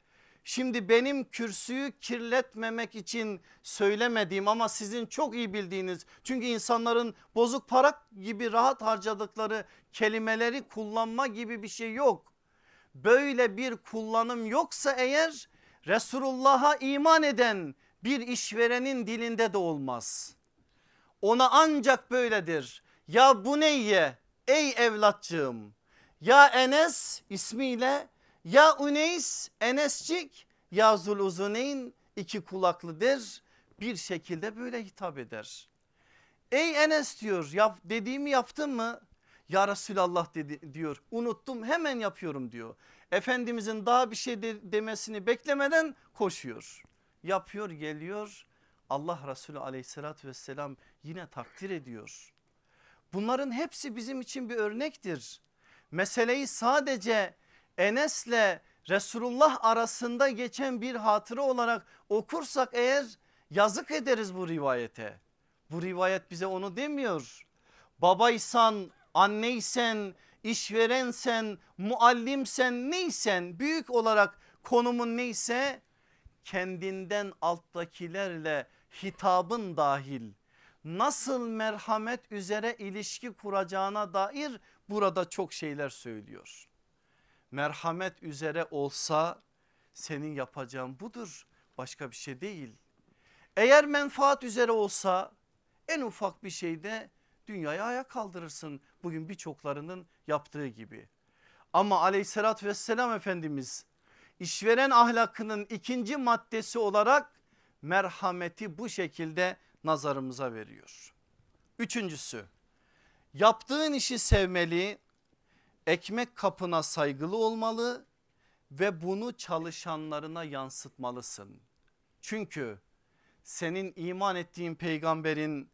Şimdi benim kürsüyü kirletmemek için söylemediğim ama sizin çok iyi bildiğiniz çünkü insanların bozuk para gibi rahat harcadıkları kelimeleri kullanma gibi bir şey yok. Böyle bir kullanım yoksa eğer Resulullah'a iman eden bir işverenin dilinde de olmaz. Ona ancak böyledir. Ya bu neyye ey evlatçığım ya Enes ismiyle ya Uneys Enescik ya Zuluzuneyn iki kulaklıdır bir şekilde böyle hitap eder. Ey Enes diyor yap, dediğimi yaptın mı? Ya Resulallah dedi, diyor unuttum hemen yapıyorum diyor. Efendimizin daha bir şey de, demesini beklemeden koşuyor. Yapıyor geliyor Allah Resulü aleyhissalatü vesselam yine takdir ediyor. Bunların hepsi bizim için bir örnektir. Meseleyi sadece Enes'le Resulullah arasında geçen bir hatıra olarak okursak eğer yazık ederiz bu rivayete. Bu rivayet bize onu demiyor. Babaysan, anneysen, işverensen, muallimsen neysen büyük olarak konumun neyse kendinden alttakilerle hitabın dahil nasıl merhamet üzere ilişki kuracağına dair burada çok şeyler söylüyor merhamet üzere olsa senin yapacağın budur başka bir şey değil. Eğer menfaat üzere olsa en ufak bir şeyde dünyayı ayağa kaldırırsın bugün birçoklarının yaptığı gibi. Ama aleyhissalatü vesselam Efendimiz işveren ahlakının ikinci maddesi olarak merhameti bu şekilde nazarımıza veriyor. Üçüncüsü yaptığın işi sevmeli ekmek kapına saygılı olmalı ve bunu çalışanlarına yansıtmalısın. Çünkü senin iman ettiğin peygamberin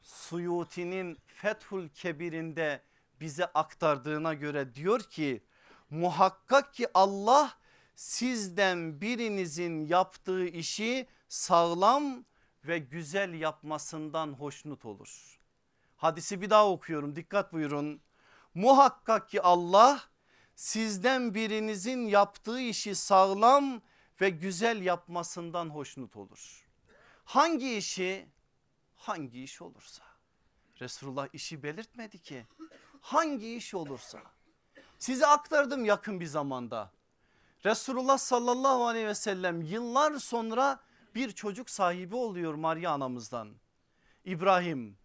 Suyuti'nin Fethul Kebir'inde bize aktardığına göre diyor ki muhakkak ki Allah sizden birinizin yaptığı işi sağlam ve güzel yapmasından hoşnut olur. Hadisi bir daha okuyorum dikkat buyurun. Muhakkak ki Allah sizden birinizin yaptığı işi sağlam ve güzel yapmasından hoşnut olur. Hangi işi? Hangi iş olursa. Resulullah işi belirtmedi ki. Hangi iş olursa. Size aktardım yakın bir zamanda. Resulullah sallallahu aleyhi ve sellem yıllar sonra bir çocuk sahibi oluyor Maria anamızdan. İbrahim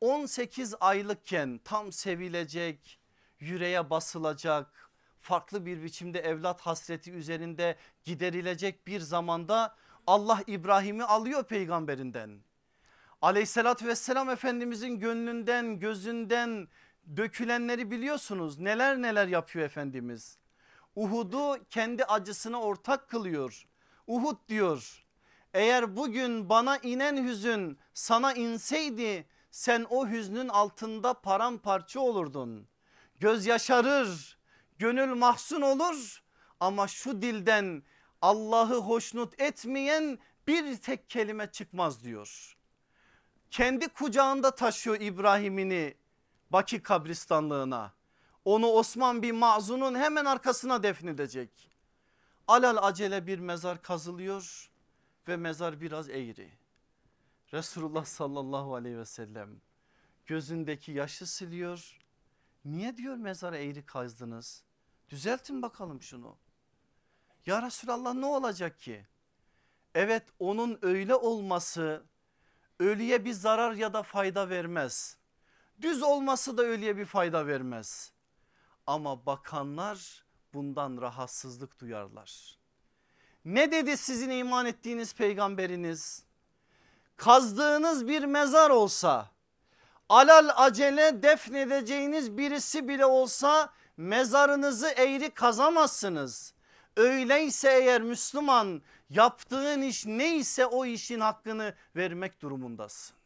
18 aylıkken tam sevilecek, yüreğe basılacak, farklı bir biçimde evlat hasreti üzerinde giderilecek bir zamanda Allah İbrahim'i alıyor peygamberinden. Aleyhissalatü vesselam Efendimizin gönlünden gözünden dökülenleri biliyorsunuz neler neler yapıyor Efendimiz. Uhud'u kendi acısına ortak kılıyor. Uhud diyor eğer bugün bana inen hüzün sana inseydi sen o hüznün altında paramparça olurdun. Göz yaşarır, gönül mahzun olur ama şu dilden Allah'ı hoşnut etmeyen bir tek kelime çıkmaz diyor. Kendi kucağında taşıyor İbrahim'ini Baki kabristanlığına. Onu Osman bin Mazun'un hemen arkasına defnedecek. Alal acele bir mezar kazılıyor ve mezar biraz eğri. Resulullah sallallahu aleyhi ve sellem gözündeki yaşı siliyor. Niye diyor mezara eğri kazdınız? Düzeltin bakalım şunu. Ya Resulallah ne olacak ki? Evet onun öyle olması ölüye bir zarar ya da fayda vermez. Düz olması da ölüye bir fayda vermez. Ama bakanlar bundan rahatsızlık duyarlar. Ne dedi sizin iman ettiğiniz peygamberiniz? Kazdığınız bir mezar olsa alal acele defnedeceğiniz birisi bile olsa mezarınızı eğri kazamazsınız. Öyleyse eğer Müslüman yaptığın iş neyse o işin hakkını vermek durumundasın.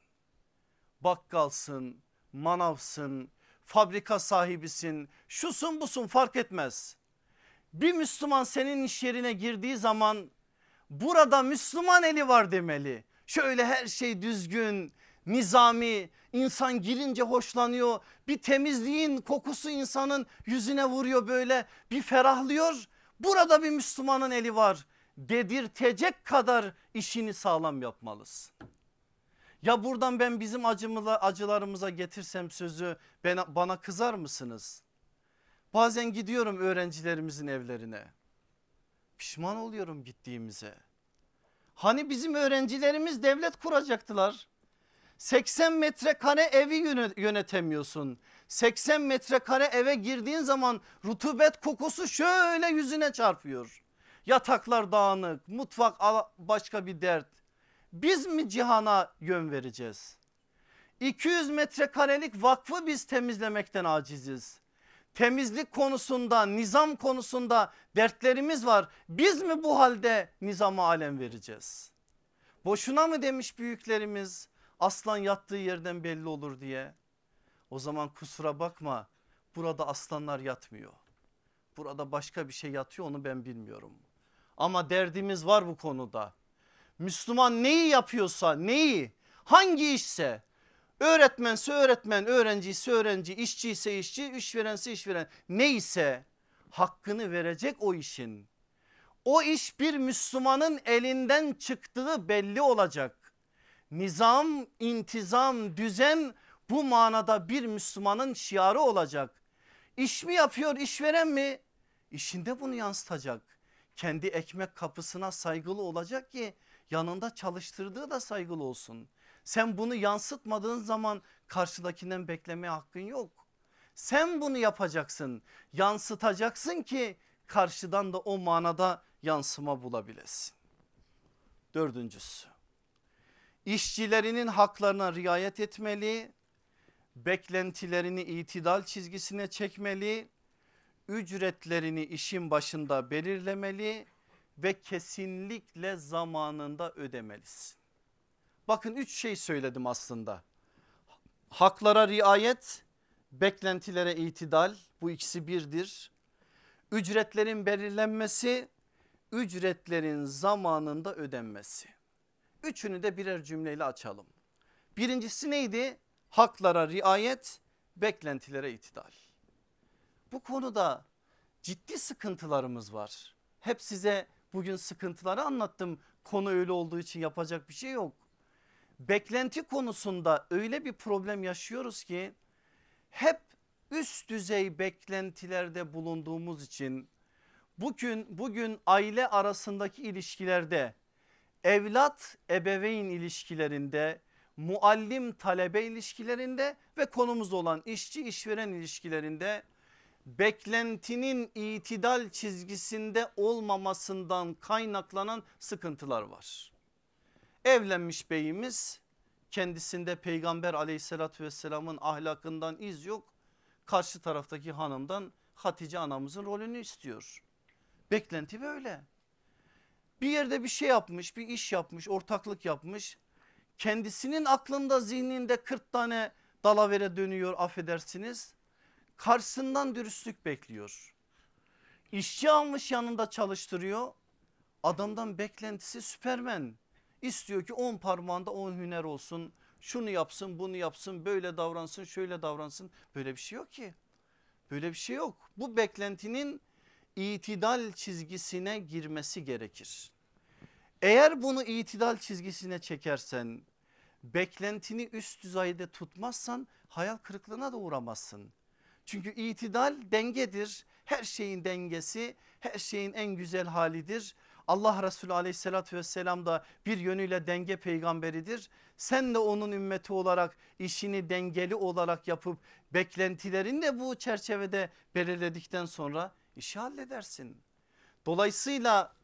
Bakkalsın, manavsın, fabrika sahibisin, şusun busun fark etmez. Bir Müslüman senin iş yerine girdiği zaman burada Müslüman eli var demeli. Şöyle her şey düzgün, nizami, insan girince hoşlanıyor. Bir temizliğin kokusu insanın yüzüne vuruyor böyle bir ferahlıyor. Burada bir Müslümanın eli var dedirtecek kadar işini sağlam yapmalısın. Ya buradan ben bizim acımıza, acılarımıza getirsem sözü bana, bana kızar mısınız? Bazen gidiyorum öğrencilerimizin evlerine. Pişman oluyorum gittiğimize. Hani bizim öğrencilerimiz devlet kuracaktılar. 80 metrekare evi yönetemiyorsun. 80 metrekare eve girdiğin zaman rutubet kokusu şöyle yüzüne çarpıyor. Yataklar dağınık, mutfak başka bir dert. Biz mi cihana yön vereceğiz? 200 metrekarelik vakfı biz temizlemekten aciziz. Temizlik konusunda, nizam konusunda dertlerimiz var. Biz mi bu halde nizama alem vereceğiz? Boşuna mı demiş büyüklerimiz aslan yattığı yerden belli olur diye. O zaman kusura bakma burada aslanlar yatmıyor. Burada başka bir şey yatıyor onu ben bilmiyorum. Ama derdimiz var bu konuda. Müslüman neyi yapıyorsa neyi hangi işse öğretmense öğretmen öğrenciyse öğrenci işçiyse işçi işverense işveren neyse hakkını verecek o işin. O iş bir Müslümanın elinden çıktığı belli olacak. Nizam, intizam, düzen bu manada bir Müslümanın şiarı olacak. İş mi yapıyor işveren mi? İşinde bunu yansıtacak. Kendi ekmek kapısına saygılı olacak ki yanında çalıştırdığı da saygılı olsun. Sen bunu yansıtmadığın zaman karşıdakinden beklemeye hakkın yok. Sen bunu yapacaksın yansıtacaksın ki karşıdan da o manada yansıma bulabilesin. Dördüncüsü işçilerinin haklarına riayet etmeli, beklentilerini itidal çizgisine çekmeli, ücretlerini işin başında belirlemeli ve kesinlikle zamanında ödemelisin. Bakın üç şey söyledim aslında. Haklara riayet, beklentilere itidal bu ikisi birdir. Ücretlerin belirlenmesi, ücretlerin zamanında ödenmesi. Üçünü de birer cümleyle açalım. Birincisi neydi? Haklara riayet, beklentilere itidal. Bu konuda ciddi sıkıntılarımız var. Hep size bugün sıkıntıları anlattım. Konu öyle olduğu için yapacak bir şey yok. Beklenti konusunda öyle bir problem yaşıyoruz ki hep üst düzey beklentilerde bulunduğumuz için bugün bugün aile arasındaki ilişkilerde evlat ebeveyn ilişkilerinde muallim talebe ilişkilerinde ve konumuz olan işçi işveren ilişkilerinde beklentinin itidal çizgisinde olmamasından kaynaklanan sıkıntılar var. Evlenmiş beyimiz kendisinde peygamber aleyhissalatü vesselamın ahlakından iz yok. Karşı taraftaki hanımdan Hatice anamızın rolünü istiyor. Beklenti böyle. Bir yerde bir şey yapmış bir iş yapmış ortaklık yapmış. Kendisinin aklında zihninde 40 tane dalavere dönüyor affedersiniz karşısından dürüstlük bekliyor. İşçi almış yanında çalıştırıyor. Adamdan beklentisi süpermen. İstiyor ki 10 parmağında 10 hüner olsun. Şunu yapsın bunu yapsın böyle davransın şöyle davransın. Böyle bir şey yok ki. Böyle bir şey yok. Bu beklentinin itidal çizgisine girmesi gerekir. Eğer bunu itidal çizgisine çekersen beklentini üst düzeyde tutmazsan hayal kırıklığına da uğramazsın. Çünkü itidal dengedir. Her şeyin dengesi, her şeyin en güzel halidir. Allah Resulü aleyhissalatü vesselam da bir yönüyle denge peygamberidir. Sen de onun ümmeti olarak işini dengeli olarak yapıp beklentilerini de bu çerçevede belirledikten sonra işi halledersin. Dolayısıyla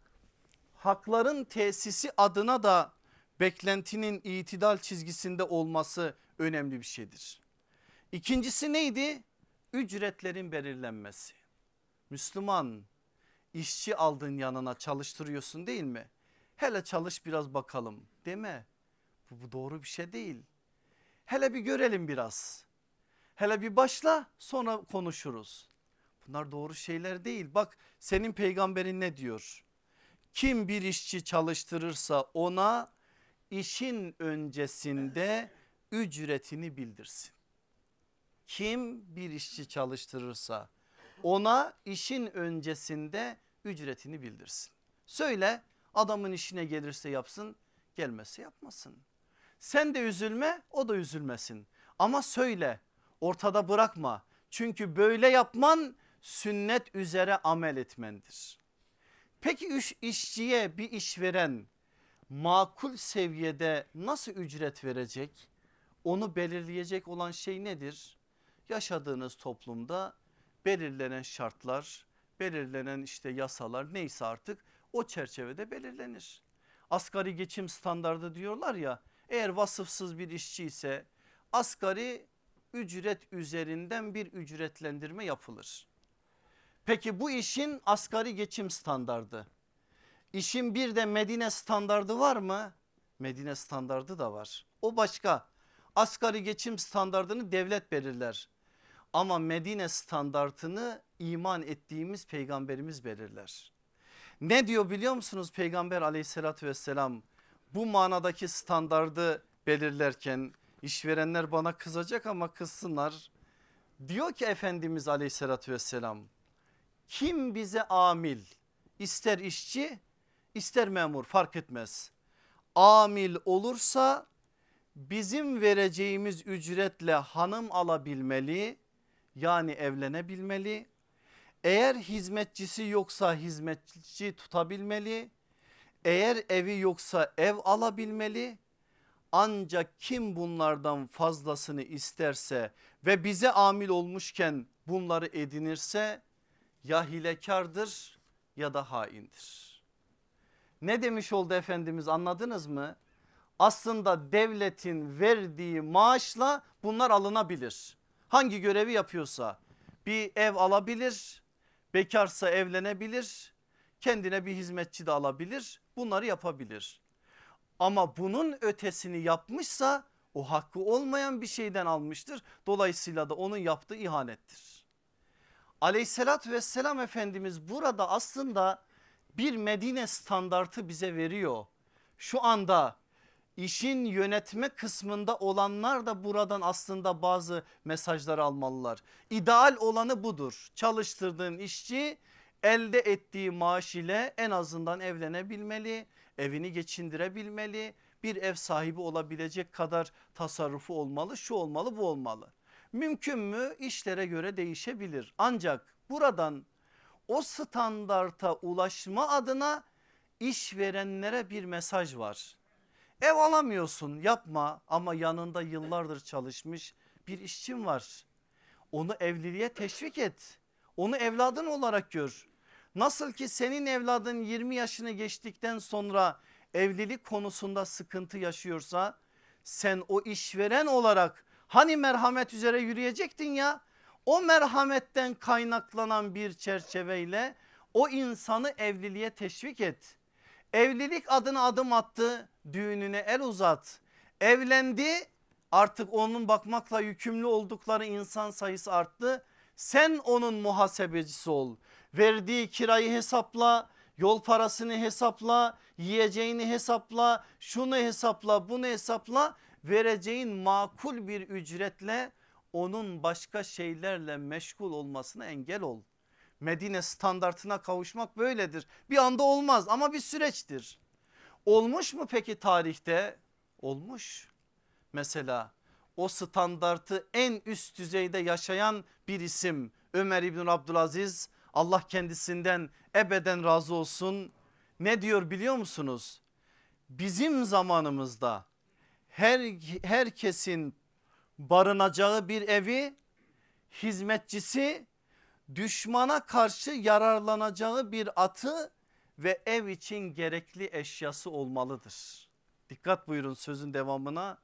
hakların tesisi adına da beklentinin itidal çizgisinde olması önemli bir şeydir. İkincisi neydi? Ücretlerin belirlenmesi. Müslüman işçi aldın yanına çalıştırıyorsun değil mi? Hele çalış biraz bakalım deme. Bu, bu doğru bir şey değil. Hele bir görelim biraz. Hele bir başla sonra konuşuruz. Bunlar doğru şeyler değil. Bak senin peygamberin ne diyor? Kim bir işçi çalıştırırsa ona işin öncesinde ücretini bildirsin. Kim bir işçi çalıştırırsa ona işin öncesinde ücretini bildirsin. Söyle adamın işine gelirse yapsın gelmezse yapmasın. Sen de üzülme o da üzülmesin ama söyle ortada bırakma. Çünkü böyle yapman sünnet üzere amel etmendir. Peki iş, işçiye bir iş veren makul seviyede nasıl ücret verecek? Onu belirleyecek olan şey nedir? Yaşadığınız toplumda belirlenen şartlar, belirlenen işte yasalar neyse artık o çerçevede belirlenir. Asgari geçim standardı diyorlar ya eğer vasıfsız bir işçi ise asgari ücret üzerinden bir ücretlendirme yapılır. Peki bu işin asgari geçim standardı. İşin bir de Medine standardı var mı? Medine standardı da var. O başka. Asgari geçim standartını devlet belirler. Ama Medine standartını iman ettiğimiz peygamberimiz belirler. Ne diyor biliyor musunuz peygamber aleyhissalatü vesselam bu manadaki standardı belirlerken işverenler bana kızacak ama kızsınlar. Diyor ki Efendimiz aleyhissalatü vesselam kim bize amil ister işçi ister memur fark etmez. Amil olursa bizim vereceğimiz ücretle hanım alabilmeli yani evlenebilmeli. Eğer hizmetçisi yoksa hizmetçi tutabilmeli. Eğer evi yoksa ev alabilmeli. Ancak kim bunlardan fazlasını isterse ve bize amil olmuşken bunları edinirse ya hilekardır ya da haindir. Ne demiş oldu Efendimiz anladınız mı? Aslında devletin verdiği maaşla bunlar alınabilir. Hangi görevi yapıyorsa bir ev alabilir, bekarsa evlenebilir, kendine bir hizmetçi de alabilir bunları yapabilir. Ama bunun ötesini yapmışsa o hakkı olmayan bir şeyden almıştır. Dolayısıyla da onun yaptığı ihanettir. Aleyhissalatü vesselam Efendimiz burada aslında bir Medine standartı bize veriyor. Şu anda işin yönetme kısmında olanlar da buradan aslında bazı mesajlar almalılar. İdeal olanı budur. Çalıştırdığın işçi elde ettiği maaş ile en azından evlenebilmeli, evini geçindirebilmeli, bir ev sahibi olabilecek kadar tasarrufu olmalı, şu olmalı bu olmalı. Mümkün mü? İşlere göre değişebilir. Ancak buradan o standarta ulaşma adına işverenlere bir mesaj var. Ev alamıyorsun yapma ama yanında yıllardır çalışmış bir işçin var. Onu evliliğe teşvik et. Onu evladın olarak gör. Nasıl ki senin evladın 20 yaşını geçtikten sonra evlilik konusunda sıkıntı yaşıyorsa sen o işveren olarak hani merhamet üzere yürüyecektin ya o merhametten kaynaklanan bir çerçeveyle o insanı evliliğe teşvik et. Evlilik adına adım attı düğününe el uzat. Evlendi artık onun bakmakla yükümlü oldukları insan sayısı arttı. Sen onun muhasebecisi ol. Verdiği kirayı hesapla, yol parasını hesapla, yiyeceğini hesapla, şunu hesapla, bunu hesapla. Vereceğin makul bir ücretle onun başka şeylerle meşgul olmasına engel ol. Medine standartına kavuşmak böyledir. Bir anda olmaz ama bir süreçtir. Olmuş mu peki tarihte? Olmuş. Mesela o standartı en üst düzeyde yaşayan bir isim Ömer İbn Abdülaziz Allah kendisinden ebeden razı olsun. Ne diyor biliyor musunuz? Bizim zamanımızda her herkesin barınacağı bir evi hizmetçisi düşmana karşı yararlanacağı bir atı ve ev için gerekli eşyası olmalıdır. Dikkat buyurun sözün devamına.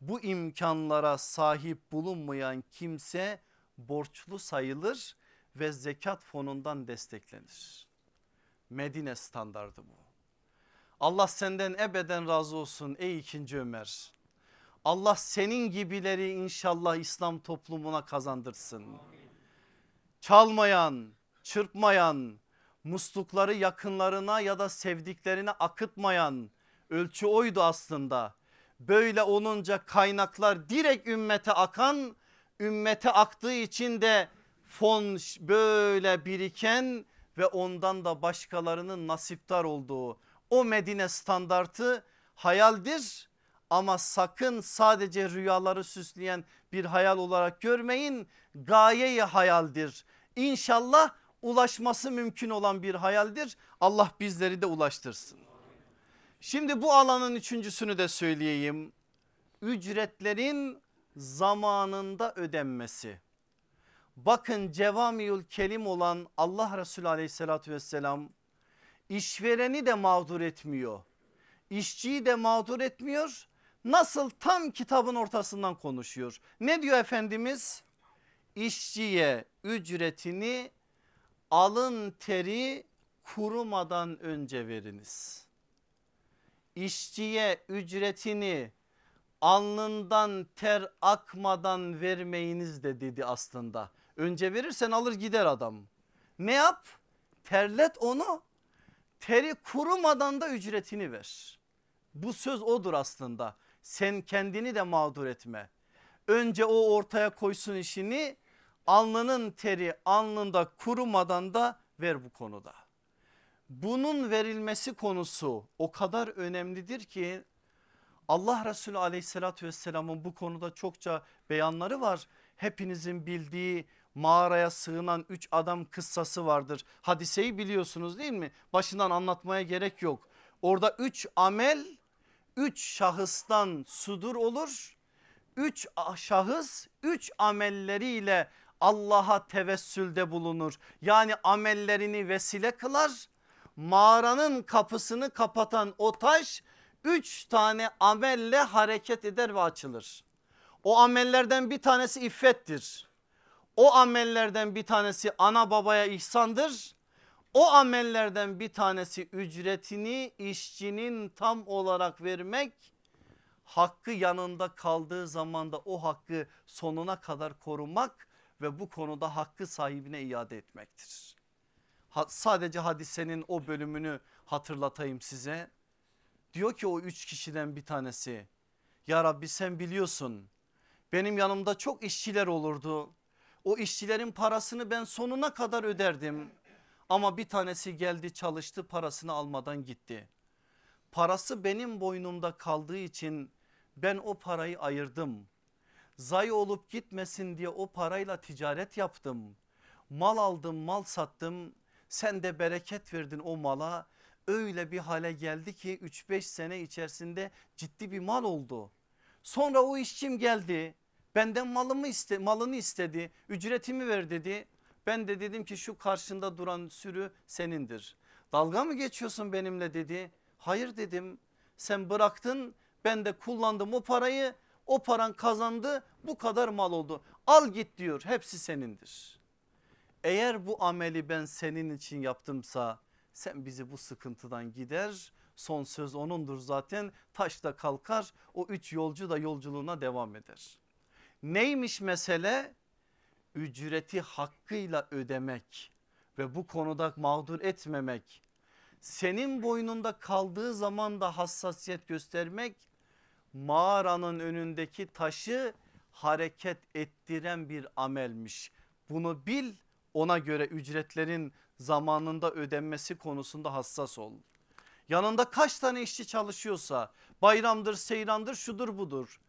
Bu imkanlara sahip bulunmayan kimse borçlu sayılır ve zekat fonundan desteklenir. Medine standardı bu. Allah senden ebeden razı olsun ey ikinci Ömer. Allah senin gibileri inşallah İslam toplumuna kazandırsın. Çalmayan, çırpmayan, muslukları yakınlarına ya da sevdiklerine akıtmayan ölçü oydu aslında. Böyle olunca kaynaklar direkt ümmete akan, ümmete aktığı için de fon böyle biriken ve ondan da başkalarının nasiptar olduğu o Medine standartı hayaldir ama sakın sadece rüyaları süsleyen bir hayal olarak görmeyin. Gayeyi hayaldir. İnşallah ulaşması mümkün olan bir hayaldir. Allah bizleri de ulaştırsın. Şimdi bu alanın üçüncüsünü de söyleyeyim. Ücretlerin zamanında ödenmesi. Bakın cevamiül kelim olan Allah Resulü aleyhissalatü vesselam işvereni de mağdur etmiyor. İşçiyi de mağdur etmiyor. Nasıl tam kitabın ortasından konuşuyor. Ne diyor Efendimiz? İşçiye ücretini alın teri kurumadan önce veriniz. İşçiye ücretini alnından ter akmadan vermeyiniz de dedi aslında. Önce verirsen alır gider adam. Ne yap? Terlet onu. Teri kurumadan da ücretini ver. Bu söz odur aslında. Sen kendini de mağdur etme. Önce o ortaya koysun işini. Alnının teri alnında kurumadan da ver bu konuda. Bunun verilmesi konusu o kadar önemlidir ki Allah Resulü aleyhissalatü vesselamın bu konuda çokça beyanları var. Hepinizin bildiği mağaraya sığınan üç adam kıssası vardır. Hadiseyi biliyorsunuz değil mi? Başından anlatmaya gerek yok. Orada üç amel üç şahıstan sudur olur. Üç şahıs üç amelleriyle Allah'a tevessülde bulunur. Yani amellerini vesile kılar. Mağaranın kapısını kapatan o taş üç tane amelle hareket eder ve açılır. O amellerden bir tanesi iffettir. O amellerden bir tanesi ana babaya ihsandır. O amellerden bir tanesi ücretini işçinin tam olarak vermek. Hakkı yanında kaldığı zaman da o hakkı sonuna kadar korumak ve bu konuda hakkı sahibine iade etmektir. Ha, sadece hadisenin o bölümünü hatırlatayım size. Diyor ki o üç kişiden bir tanesi ya Rabbi sen biliyorsun benim yanımda çok işçiler olurdu. O işçilerin parasını ben sonuna kadar öderdim. Ama bir tanesi geldi çalıştı parasını almadan gitti. Parası benim boynumda kaldığı için ben o parayı ayırdım. Zay olup gitmesin diye o parayla ticaret yaptım. Mal aldım mal sattım. Sen de bereket verdin o mala. Öyle bir hale geldi ki 3-5 sene içerisinde ciddi bir mal oldu. Sonra o işçim geldi. Benden malımı iste, malını istedi. Ücretimi ver dedi. Ben de dedim ki şu karşında duran sürü senindir. Dalga mı geçiyorsun benimle dedi. Hayır dedim. Sen bıraktın ben de kullandım o parayı. O paran kazandı bu kadar mal oldu. Al git diyor hepsi senindir. Eğer bu ameli ben senin için yaptımsa sen bizi bu sıkıntıdan gider. Son söz onundur zaten taş da kalkar o üç yolcu da yolculuğuna devam eder. Neymiş mesele? Ücreti hakkıyla ödemek ve bu konuda mağdur etmemek. Senin boynunda kaldığı zaman da hassasiyet göstermek mağaranın önündeki taşı hareket ettiren bir amelmiş. Bunu bil ona göre ücretlerin zamanında ödenmesi konusunda hassas ol. Yanında kaç tane işçi çalışıyorsa bayramdır seyrandır şudur budur.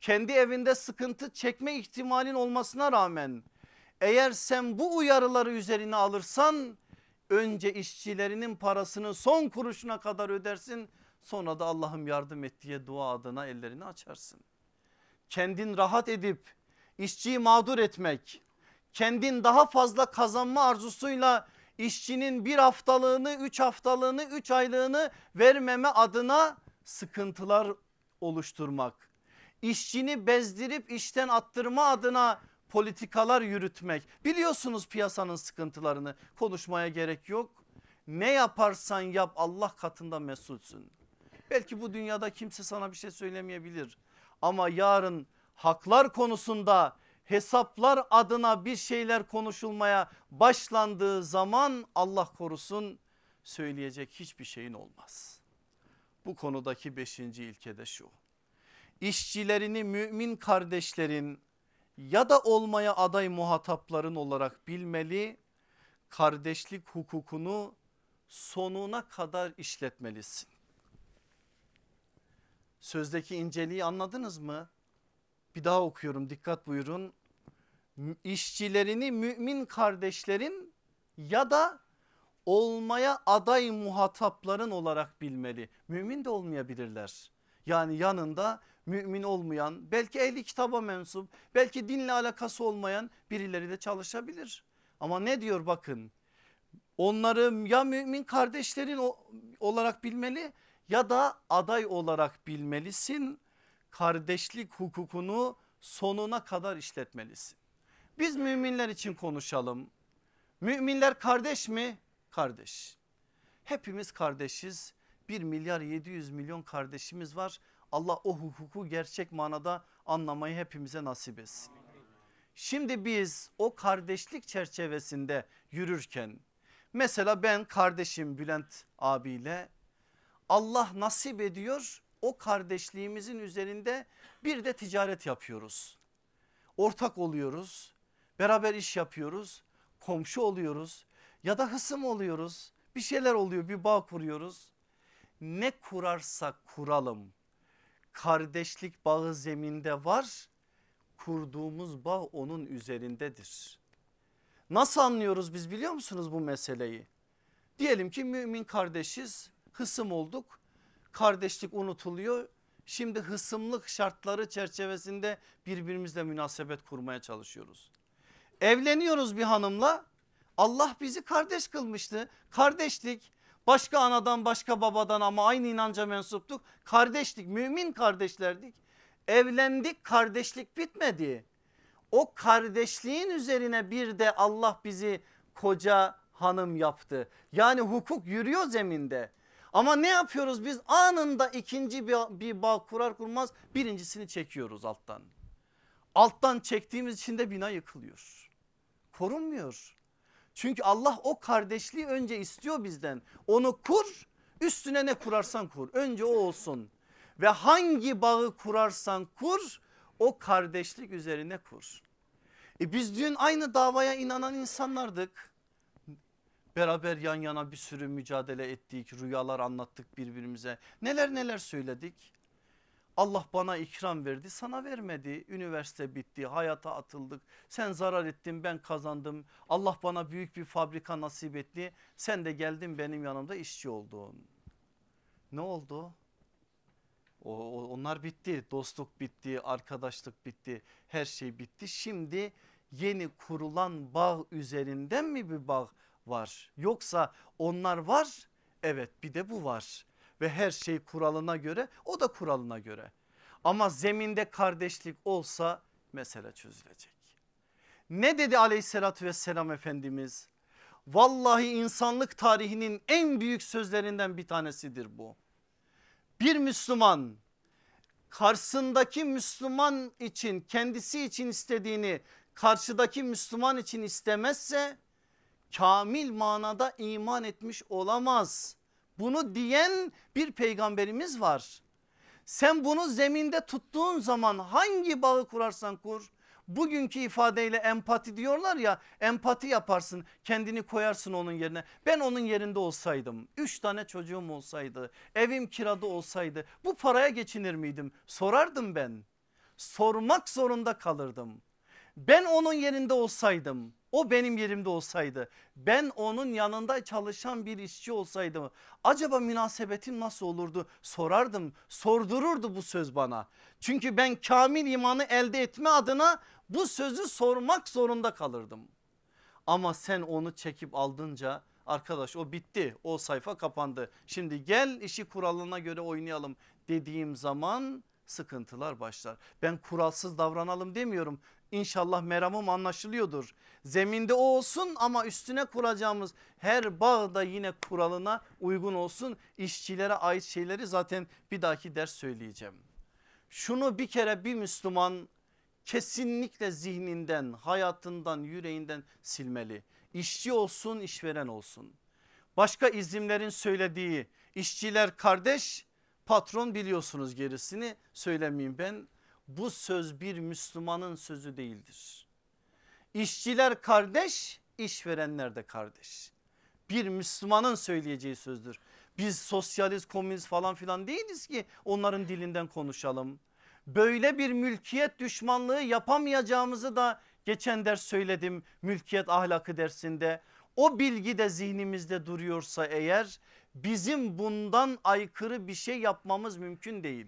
Kendi evinde sıkıntı çekme ihtimalin olmasına rağmen eğer sen bu uyarıları üzerine alırsan Önce işçilerinin parasını son kuruşuna kadar ödersin. Sonra da Allah'ım yardım et diye dua adına ellerini açarsın. Kendin rahat edip işçiyi mağdur etmek, kendin daha fazla kazanma arzusuyla işçinin bir haftalığını, üç haftalığını, üç aylığını vermeme adına sıkıntılar oluşturmak. İşçini bezdirip işten attırma adına politikalar yürütmek. Biliyorsunuz piyasanın sıkıntılarını konuşmaya gerek yok. Ne yaparsan yap Allah katında mesulsün. Belki bu dünyada kimse sana bir şey söylemeyebilir. Ama yarın haklar konusunda hesaplar adına bir şeyler konuşulmaya başlandığı zaman Allah korusun söyleyecek hiçbir şeyin olmaz. Bu konudaki beşinci ilke de şu. İşçilerini mümin kardeşlerin ya da olmaya aday muhatapların olarak bilmeli. Kardeşlik hukukunu sonuna kadar işletmelisin. Sözdeki inceliği anladınız mı? Bir daha okuyorum dikkat buyurun. İşçilerini mümin kardeşlerin ya da olmaya aday muhatapların olarak bilmeli. Mümin de olmayabilirler. Yani yanında mümin olmayan belki ehli kitaba mensup belki dinle alakası olmayan birileri de çalışabilir. Ama ne diyor bakın onları ya mümin kardeşlerin olarak bilmeli ya da aday olarak bilmelisin. Kardeşlik hukukunu sonuna kadar işletmelisin. Biz müminler için konuşalım. Müminler kardeş mi? Kardeş. Hepimiz kardeşiz. 1 milyar 700 milyon kardeşimiz var. Allah o hukuku gerçek manada anlamayı hepimize nasip etsin. Şimdi biz o kardeşlik çerçevesinde yürürken mesela ben kardeşim Bülent abiyle Allah nasip ediyor o kardeşliğimizin üzerinde bir de ticaret yapıyoruz. Ortak oluyoruz, beraber iş yapıyoruz, komşu oluyoruz ya da hısım oluyoruz. Bir şeyler oluyor bir bağ kuruyoruz. Ne kurarsak kuralım kardeşlik bağı zeminde var. Kurduğumuz bağ onun üzerindedir. Nasıl anlıyoruz biz biliyor musunuz bu meseleyi? Diyelim ki mümin kardeşiz hısım olduk kardeşlik unutuluyor. Şimdi hısımlık şartları çerçevesinde birbirimizle münasebet kurmaya çalışıyoruz. Evleniyoruz bir hanımla Allah bizi kardeş kılmıştı kardeşlik Başka anadan başka babadan ama aynı inanca mensuptuk. Kardeşlik mümin kardeşlerdik. Evlendik kardeşlik bitmedi. O kardeşliğin üzerine bir de Allah bizi koca hanım yaptı. Yani hukuk yürüyor zeminde. Ama ne yapıyoruz biz anında ikinci bir, bir bağ kurar kurmaz birincisini çekiyoruz alttan. Alttan çektiğimiz için de bina yıkılıyor. Korunmuyor. Çünkü Allah o kardeşliği önce istiyor bizden. Onu kur üstüne ne kurarsan kur. Önce o olsun. Ve hangi bağı kurarsan kur o kardeşlik üzerine kur. E biz dün aynı davaya inanan insanlardık. Beraber yan yana bir sürü mücadele ettik, rüyalar anlattık birbirimize. Neler neler söyledik. Allah bana ikram verdi sana vermedi. Üniversite bitti hayata atıldık. Sen zarar ettin ben kazandım. Allah bana büyük bir fabrika nasip etti. Sen de geldin benim yanımda işçi oldun. Ne oldu? O, onlar bitti dostluk bitti arkadaşlık bitti her şey bitti. Şimdi yeni kurulan bağ üzerinden mi bir bağ var? Yoksa onlar var evet bir de bu var ve her şey kuralına göre o da kuralına göre. Ama zeminde kardeşlik olsa mesele çözülecek. Ne dedi aleyhissalatü vesselam Efendimiz? Vallahi insanlık tarihinin en büyük sözlerinden bir tanesidir bu. Bir Müslüman karşısındaki Müslüman için kendisi için istediğini karşıdaki Müslüman için istemezse kamil manada iman etmiş olamaz. Bunu diyen bir peygamberimiz var. Sen bunu zeminde tuttuğun zaman hangi bağı kurarsan kur bugünkü ifadeyle empati diyorlar ya empati yaparsın kendini koyarsın onun yerine ben onun yerinde olsaydım 3 tane çocuğum olsaydı evim kirada olsaydı bu paraya geçinir miydim sorardım ben sormak zorunda kalırdım Ben onun yerinde olsaydım o benim yerimde olsaydı ben onun yanında çalışan bir işçi olsaydım acaba münasebetim nasıl olurdu sorardım sordururdu bu söz bana. Çünkü ben kamil imanı elde etme adına bu sözü sormak zorunda kalırdım. Ama sen onu çekip aldınca arkadaş o bitti o sayfa kapandı. Şimdi gel işi kuralına göre oynayalım dediğim zaman sıkıntılar başlar. Ben kuralsız davranalım demiyorum. İnşallah meramım anlaşılıyordur. Zeminde o olsun ama üstüne kuracağımız her bağ da yine kuralına uygun olsun. İşçilere ait şeyleri zaten bir dahaki ders söyleyeceğim. Şunu bir kere bir Müslüman kesinlikle zihninden, hayatından, yüreğinden silmeli. İşçi olsun, işveren olsun. Başka izimlerin söylediği işçiler kardeş, patron biliyorsunuz gerisini söylemeyeyim ben. Bu söz bir Müslümanın sözü değildir. İşçiler kardeş, işverenler de kardeş. Bir Müslümanın söyleyeceği sözdür. Biz sosyalist, komünist falan filan değiliz ki onların dilinden konuşalım. Böyle bir mülkiyet düşmanlığı yapamayacağımızı da geçen ders söyledim mülkiyet ahlakı dersinde. O bilgi de zihnimizde duruyorsa eğer bizim bundan aykırı bir şey yapmamız mümkün değil.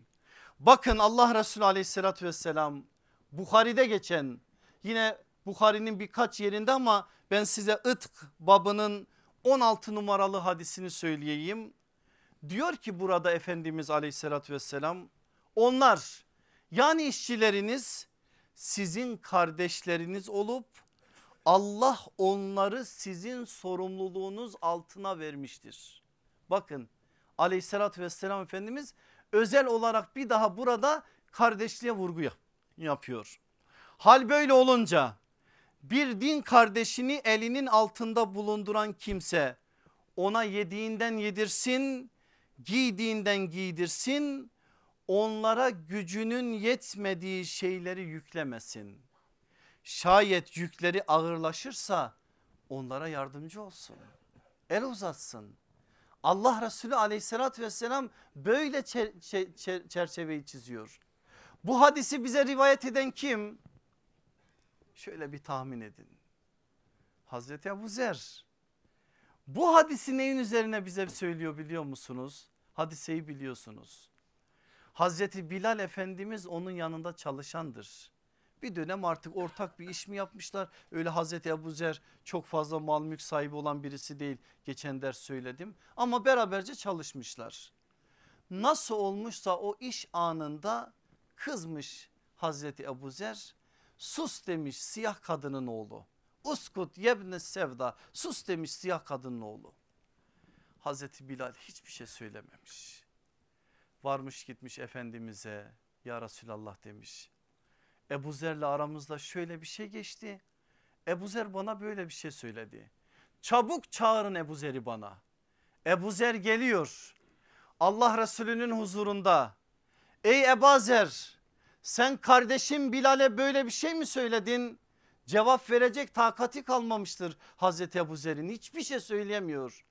Bakın Allah Resulü aleyhissalatü vesselam Bukhari'de geçen yine Bukhari'nin birkaç yerinde ama ben size ıtk babının 16 numaralı hadisini söyleyeyim. Diyor ki burada Efendimiz aleyhissalatü vesselam onlar yani işçileriniz sizin kardeşleriniz olup Allah onları sizin sorumluluğunuz altına vermiştir. Bakın aleyhissalatü vesselam Efendimiz özel olarak bir daha burada kardeşliğe vurgu yapıyor. Hal böyle olunca bir din kardeşini elinin altında bulunduran kimse ona yediğinden yedirsin, giydiğinden giydirsin, onlara gücünün yetmediği şeyleri yüklemesin. Şayet yükleri ağırlaşırsa onlara yardımcı olsun. El uzatsın. Allah Resulü aleyhissalatü vesselam böyle çerçeveyi çiziyor. Bu hadisi bize rivayet eden kim? Şöyle bir tahmin edin. Hazreti Ebu Zer. Bu hadisi neyin üzerine bize söylüyor biliyor musunuz? Hadiseyi biliyorsunuz. Hazreti Bilal Efendimiz onun yanında çalışandır. Bir dönem artık ortak bir iş mi yapmışlar? Öyle Hazreti Ebu Zer çok fazla mal mülk sahibi olan birisi değil. Geçen ders söyledim ama beraberce çalışmışlar. Nasıl olmuşsa o iş anında kızmış Hazreti Ebu Zer. Sus demiş siyah kadının oğlu. Uskut yebne sevda sus demiş siyah kadının oğlu. Hazreti Bilal hiçbir şey söylememiş. Varmış gitmiş Efendimiz'e ya Resulallah demiş. Ebu Zer'le aramızda şöyle bir şey geçti. Ebu Zer bana böyle bir şey söyledi. Çabuk çağırın Ebu Zer'i bana. Ebu Zer geliyor. Allah Resulü'nün huzurunda. Ey Ebu Zer sen kardeşim Bilal'e böyle bir şey mi söyledin? Cevap verecek takati kalmamıştır Hazreti Ebu Zer'in hiçbir şey söyleyemiyor.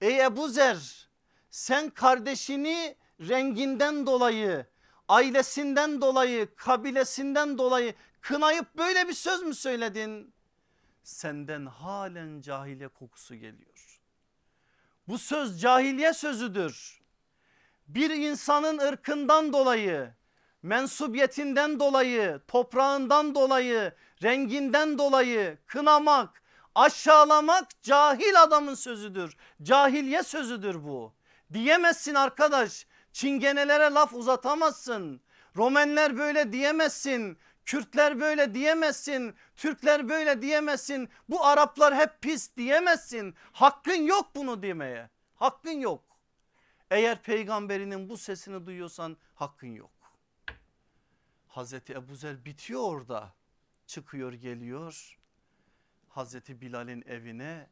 Ey Ebu Zer sen kardeşini renginden dolayı ailesinden dolayı kabilesinden dolayı kınayıp böyle bir söz mü söyledin? Senden halen cahiliye kokusu geliyor. Bu söz cahiliye sözüdür. Bir insanın ırkından dolayı, mensubiyetinden dolayı, toprağından dolayı, renginden dolayı kınamak, aşağılamak cahil adamın sözüdür. Cahiliye sözüdür bu. Diyemezsin arkadaş Çingenelere laf uzatamazsın. Romenler böyle diyemezsin. Kürtler böyle diyemezsin. Türkler böyle diyemezsin. Bu Araplar hep pis diyemezsin. Hakkın yok bunu demeye. Hakkın yok. Eğer peygamberinin bu sesini duyuyorsan hakkın yok. Hazreti Ebu Zer bitiyor orada. Çıkıyor geliyor. Hazreti Bilal'in evine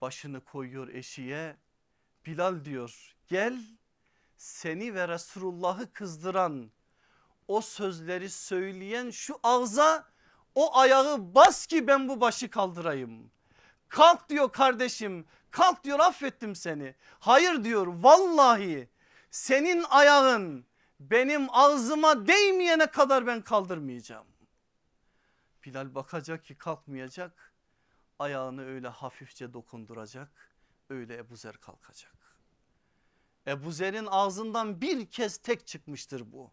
başını koyuyor eşiğe. Bilal diyor gel seni ve Resulullah'ı kızdıran o sözleri söyleyen şu ağza o ayağı bas ki ben bu başı kaldırayım. Kalk diyor kardeşim kalk diyor affettim seni. Hayır diyor vallahi senin ayağın benim ağzıma değmeyene kadar ben kaldırmayacağım. Bilal bakacak ki kalkmayacak. Ayağını öyle hafifçe dokunduracak. Öyle Ebu Zer kalkacak. Ebu Zer'in ağzından bir kez tek çıkmıştır bu.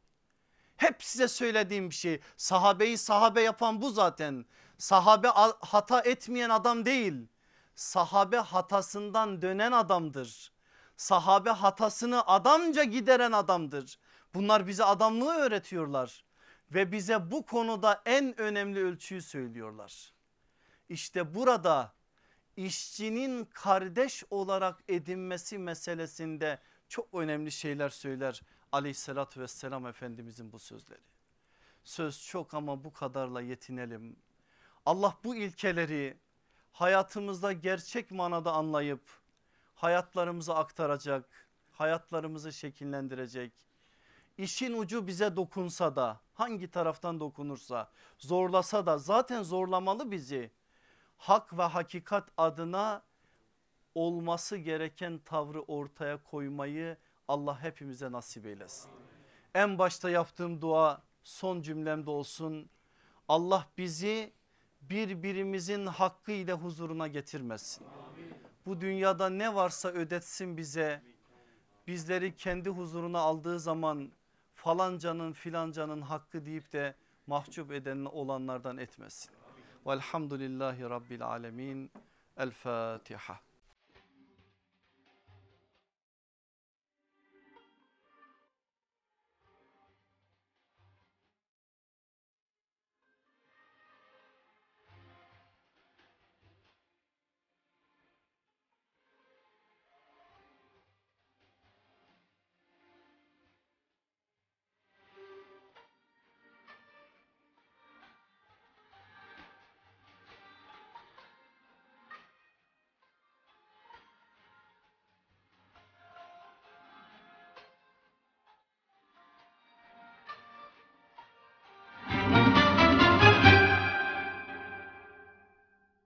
Hep size söylediğim bir şey. Sahabeyi sahabe yapan bu zaten. Sahabe hata etmeyen adam değil. Sahabe hatasından dönen adamdır. Sahabe hatasını adamca gideren adamdır. Bunlar bize adamlığı öğretiyorlar. Ve bize bu konuda en önemli ölçüyü söylüyorlar. İşte burada işçinin kardeş olarak edinmesi meselesinde çok önemli şeyler söyler aleyhissalatü vesselam efendimizin bu sözleri. Söz çok ama bu kadarla yetinelim. Allah bu ilkeleri hayatımızda gerçek manada anlayıp hayatlarımıza aktaracak, hayatlarımızı şekillendirecek. İşin ucu bize dokunsa da hangi taraftan dokunursa zorlasa da zaten zorlamalı bizi. Hak ve hakikat adına olması gereken tavrı ortaya koymayı Allah hepimize nasip eylesin. En başta yaptığım dua son cümlemde olsun. Allah bizi birbirimizin hakkı ile huzuruna getirmesin. Bu dünyada ne varsa ödetsin bize. Bizleri kendi huzuruna aldığı zaman falancanın filancanın hakkı deyip de mahcup eden olanlardan etmesin. Velhamdülillahi Rabbil Alemin. El Fatiha.